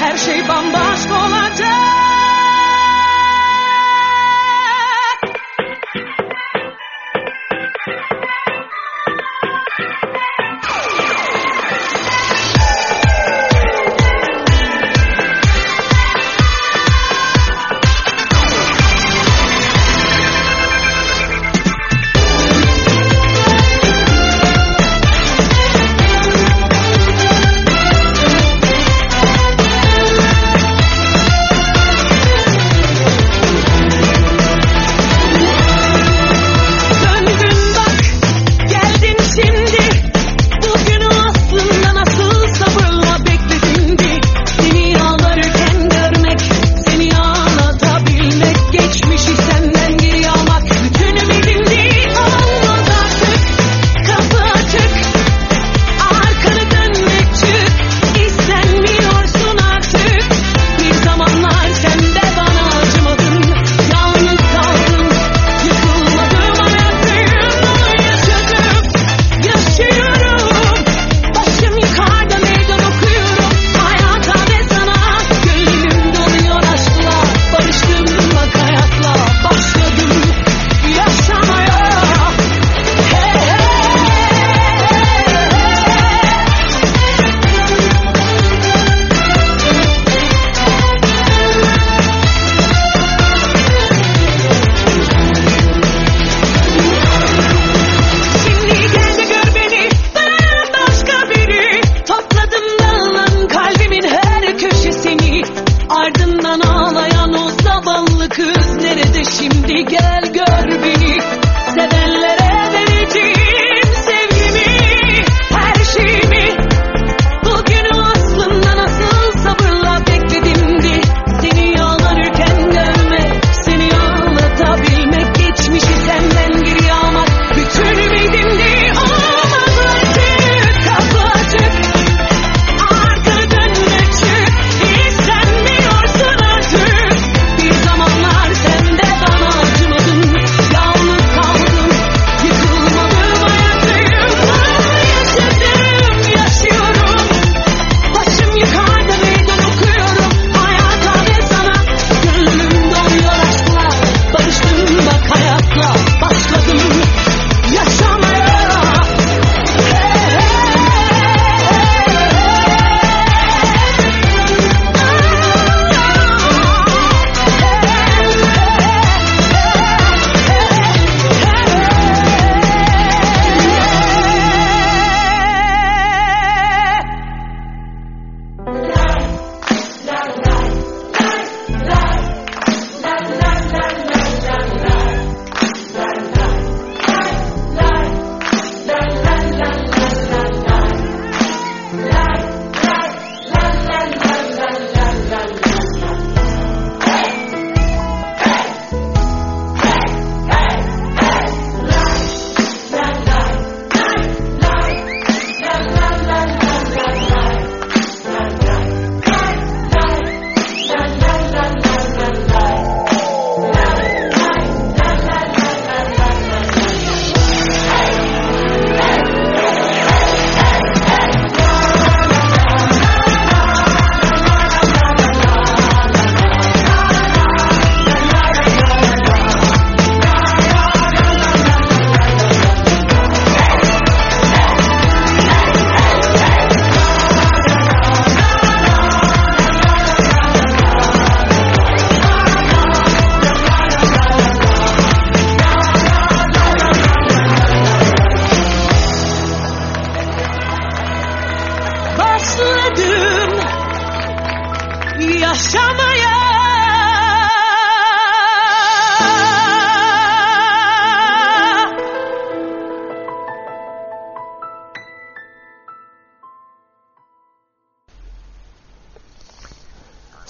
her şey bambaşka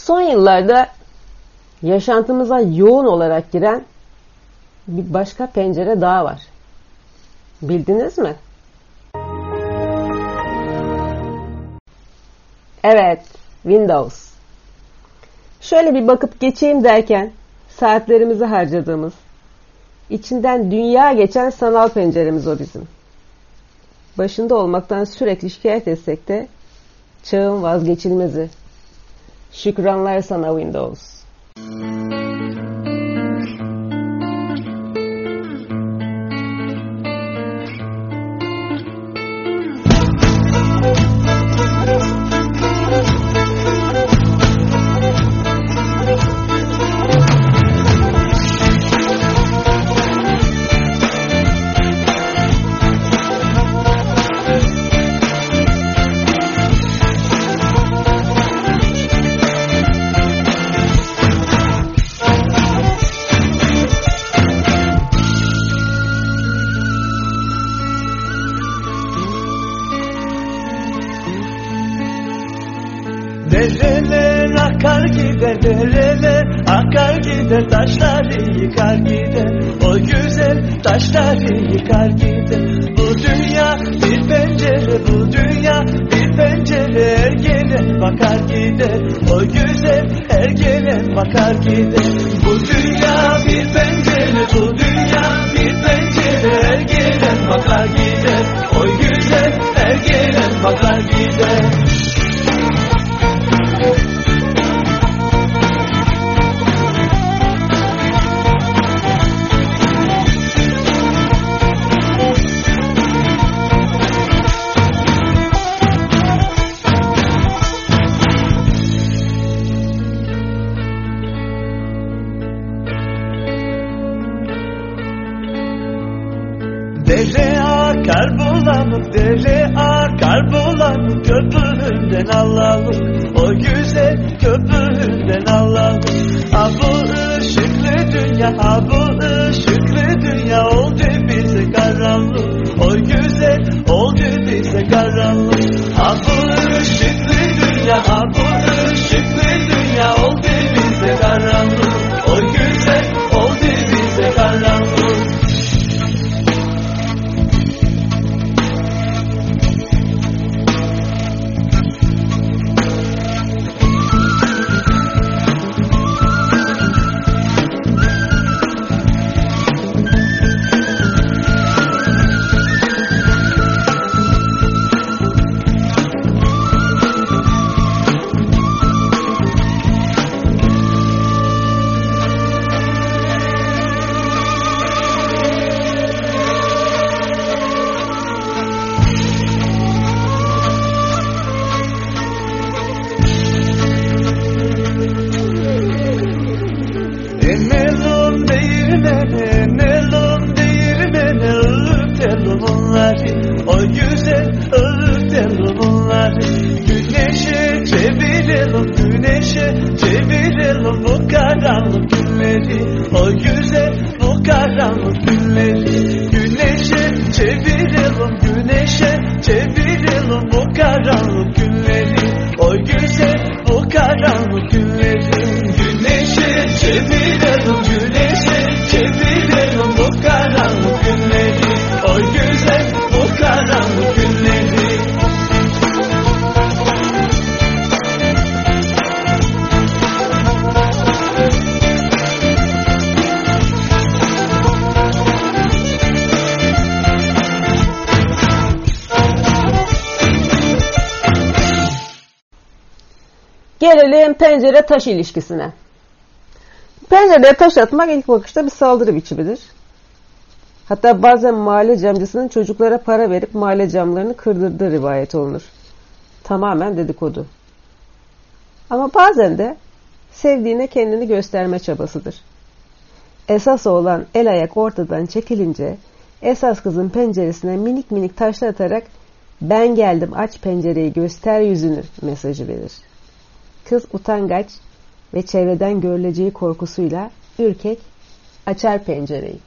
Son yıllarda yaşantımıza yoğun olarak giren bir başka pencere daha var. Bildiniz mi? Evet, Windows. Şöyle bir bakıp geçeyim derken saatlerimizi harcadığımız, içinden dünya geçen sanal penceremiz o bizim. Başında olmaktan sürekli şikayet etsek de çağın vazgeçilmezi Şükranlar sana Windows. 你看见。Gelelim pencere taş ilişkisine. Pencereye taş atmak ilk bakışta bir saldırı biçimidir. Hatta bazen mahalle camcısının çocuklara para verip mahalle camlarını kırdırdığı rivayet olunur. Tamamen dedikodu. Ama bazen de sevdiğine kendini gösterme çabasıdır. Esas olan el ayak ortadan çekilince esas kızın penceresine minik minik taşla atarak ben geldim aç pencereyi göster yüzünü mesajı verir. Kız utangaç ve çevreden görüleceği korkusuyla ürkek açar pencereyi.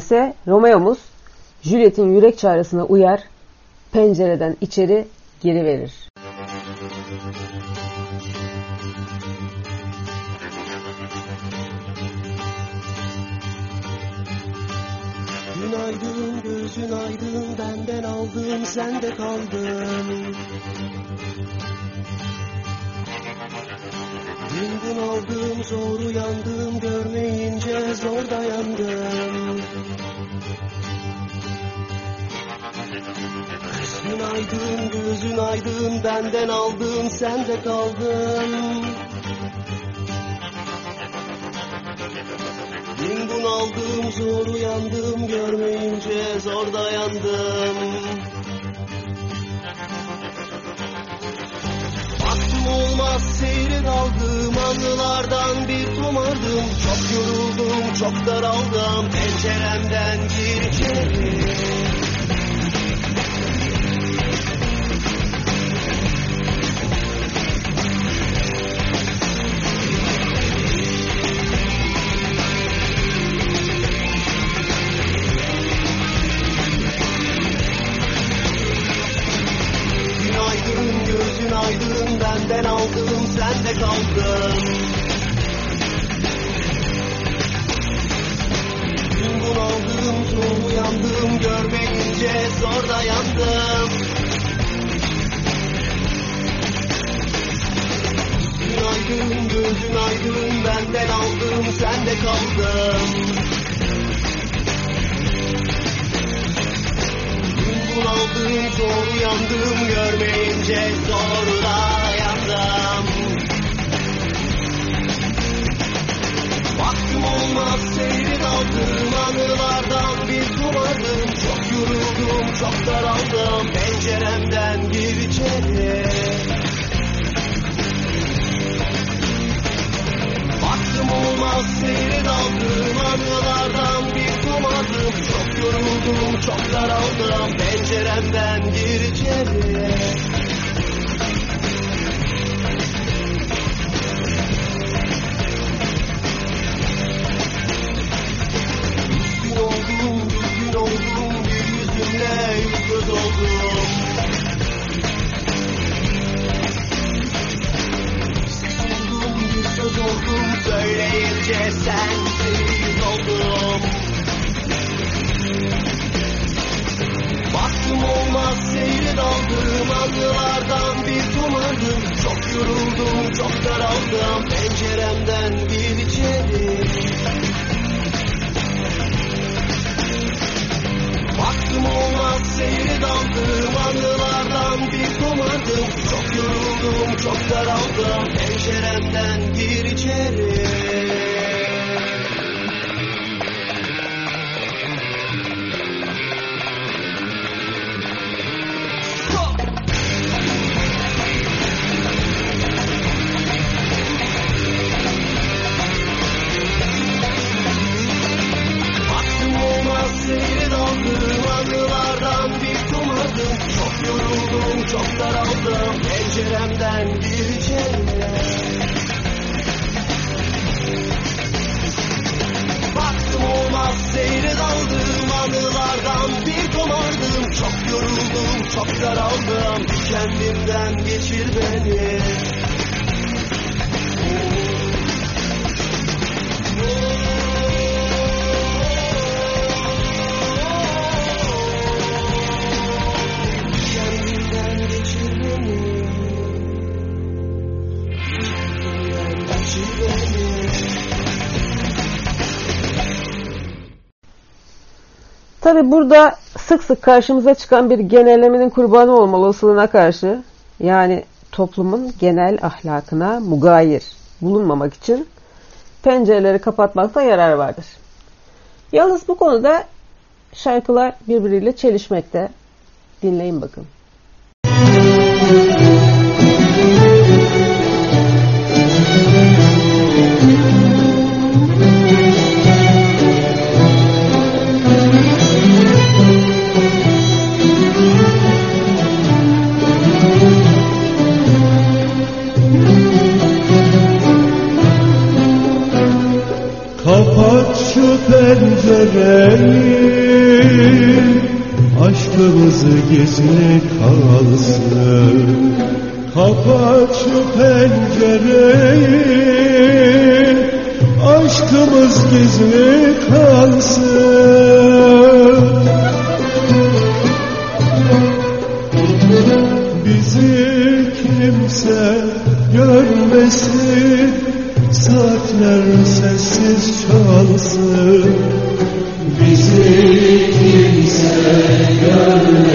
nedense Romeo'muz Juliet'in yürek çağrısına uyar, pencereden içeri geri verir. yoruldum çok daraldım penceremden bir içeri. Baktım olmaz seyri daldım anılardan bir komardım çok yoruldum çok daraldım penceremden bir içeri. Penceremden gir içeri Vaktim olmaz seyre daldım Anılardan bir komardım. Çok yoruldum çok daraldım kendimden geçir beni Tabi burada sık sık karşımıza çıkan bir genellemenin kurbanı olma olasılığına karşı yani toplumun genel ahlakına mugayir bulunmamak için pencereleri kapatmakta yarar vardır. Yalnız bu konuda şarkılar birbiriyle çelişmekte. Dinleyin bakın. Pencereyi. Aşkımız gizli kalsın Kapat şu pencereyi. Aşkımız gizli kalsın Bizi kimse görmesin Saatler sessiz çalsın. Bizi kimse görmesin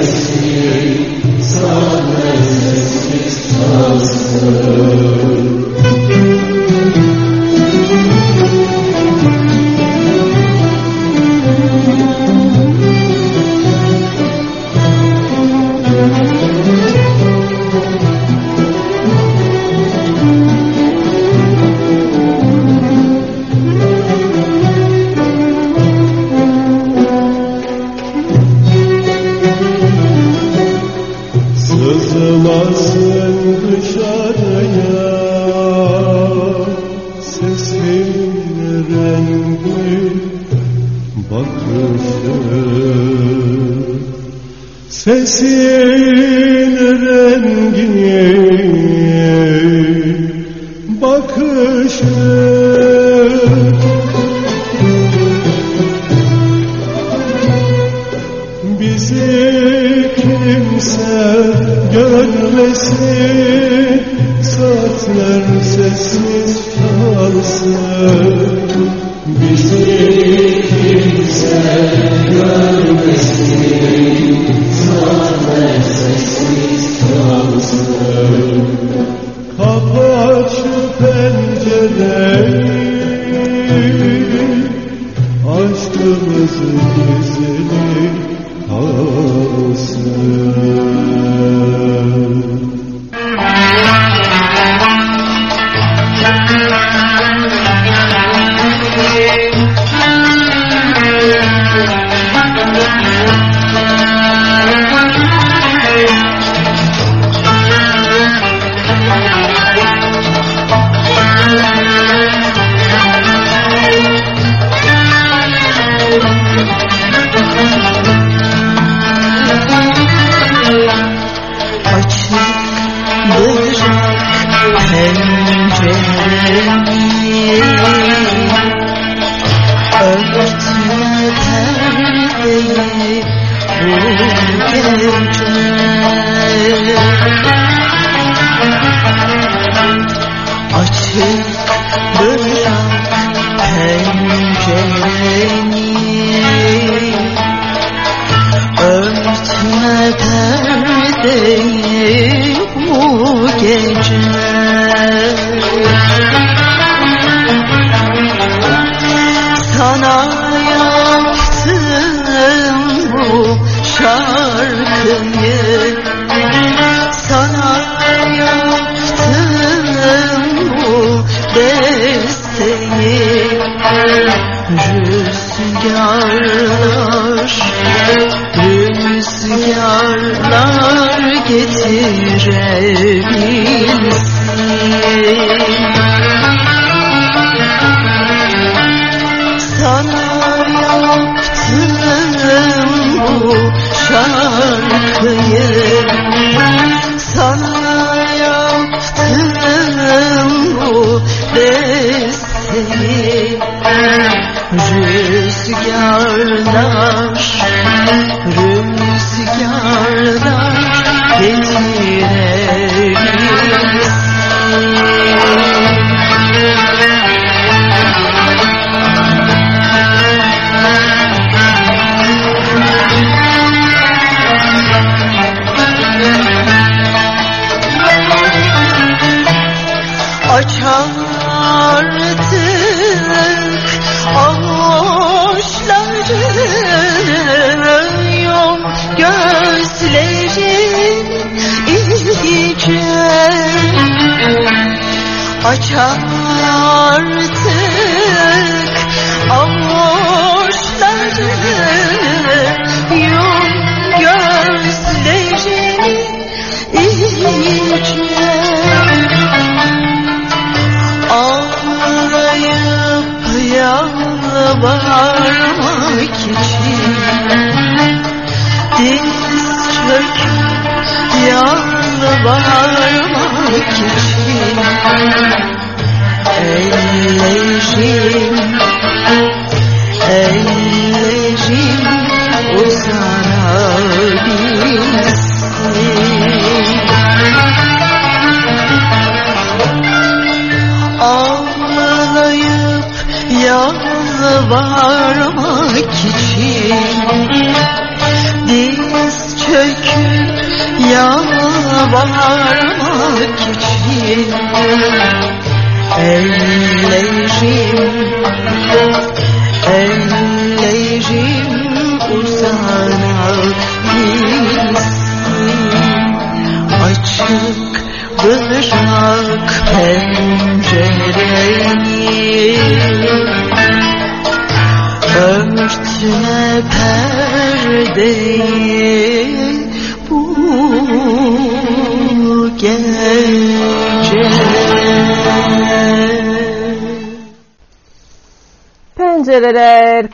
Aşkımız gizli kalsın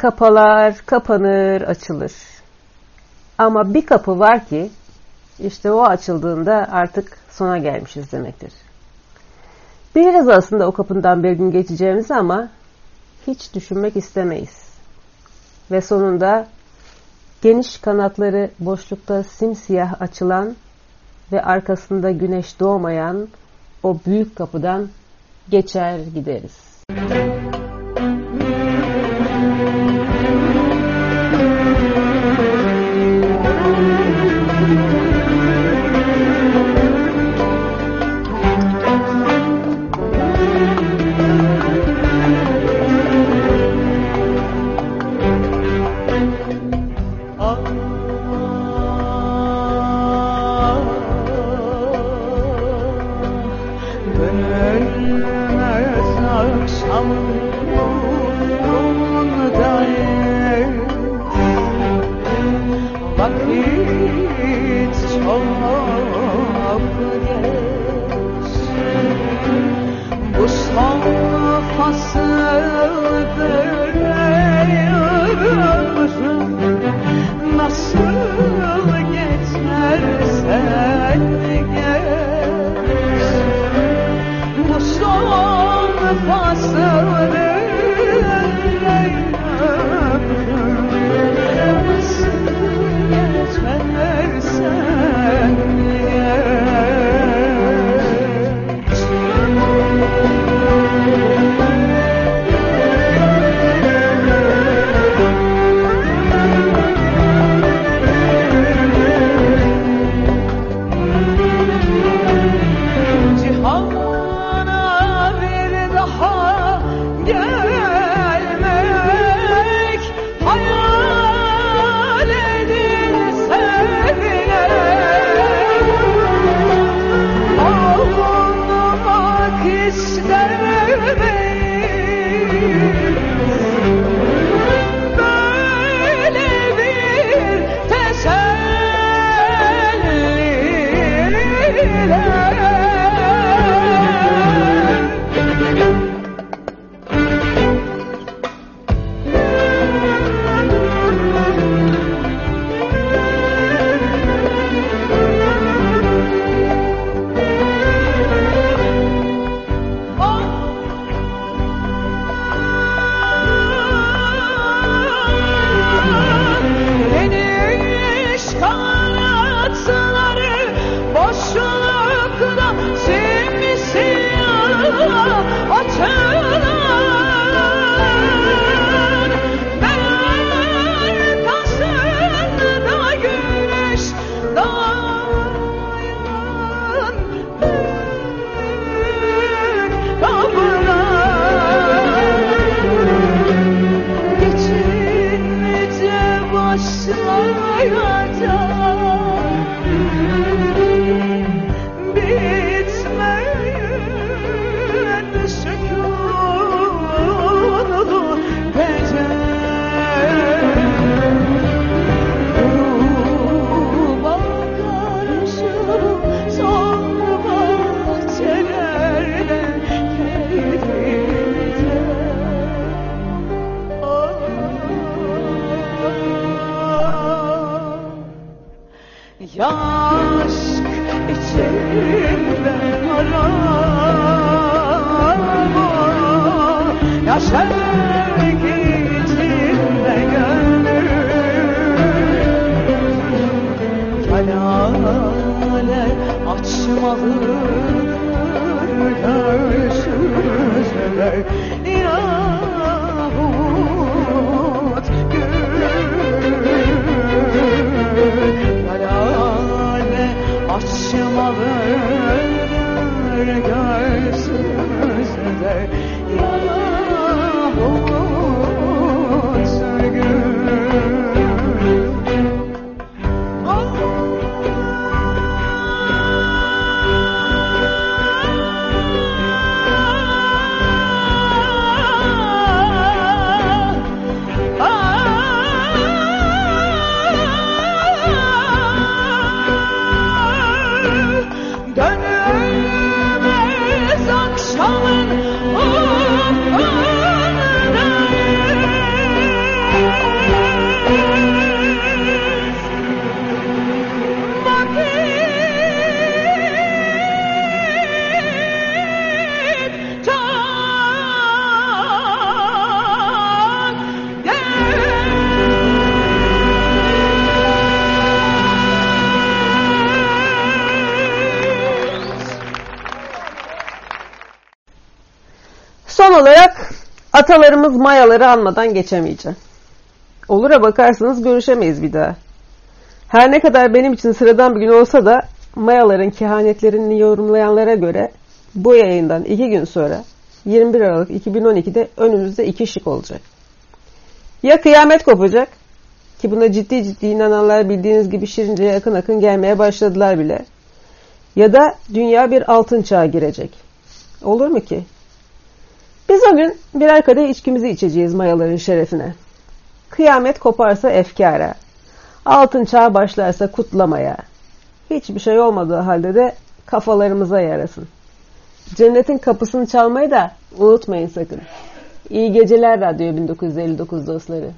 kapalar, kapanır, açılır. Ama bir kapı var ki işte o açıldığında artık sona gelmişiz demektir. Biliriz aslında o kapından bir gün geçeceğimizi ama hiç düşünmek istemeyiz. Ve sonunda geniş kanatları boşlukta simsiyah açılan ve arkasında güneş doğmayan o büyük kapıdan geçer gideriz. Dönülmez Atalarımız mayaları anmadan geçemeyeceğim. Olura bakarsanız görüşemeyiz bir daha. Her ne kadar benim için sıradan bir gün olsa da mayaların kehanetlerini yorumlayanlara göre bu yayından iki gün sonra 21 Aralık 2012'de önümüzde iki şık olacak. Ya kıyamet kopacak ki buna ciddi ciddi inananlar bildiğiniz gibi Şirince'ye akın akın gelmeye başladılar bile. Ya da dünya bir altın çağa girecek. Olur mu ki? Biz o gün birer kadeh içkimizi içeceğiz mayaların şerefine. Kıyamet koparsa efkara, altın çağ başlarsa kutlamaya, hiçbir şey olmadığı halde de kafalarımıza yarasın. Cennetin kapısını çalmayı da unutmayın sakın. İyi geceler Radyo 1959 dostları.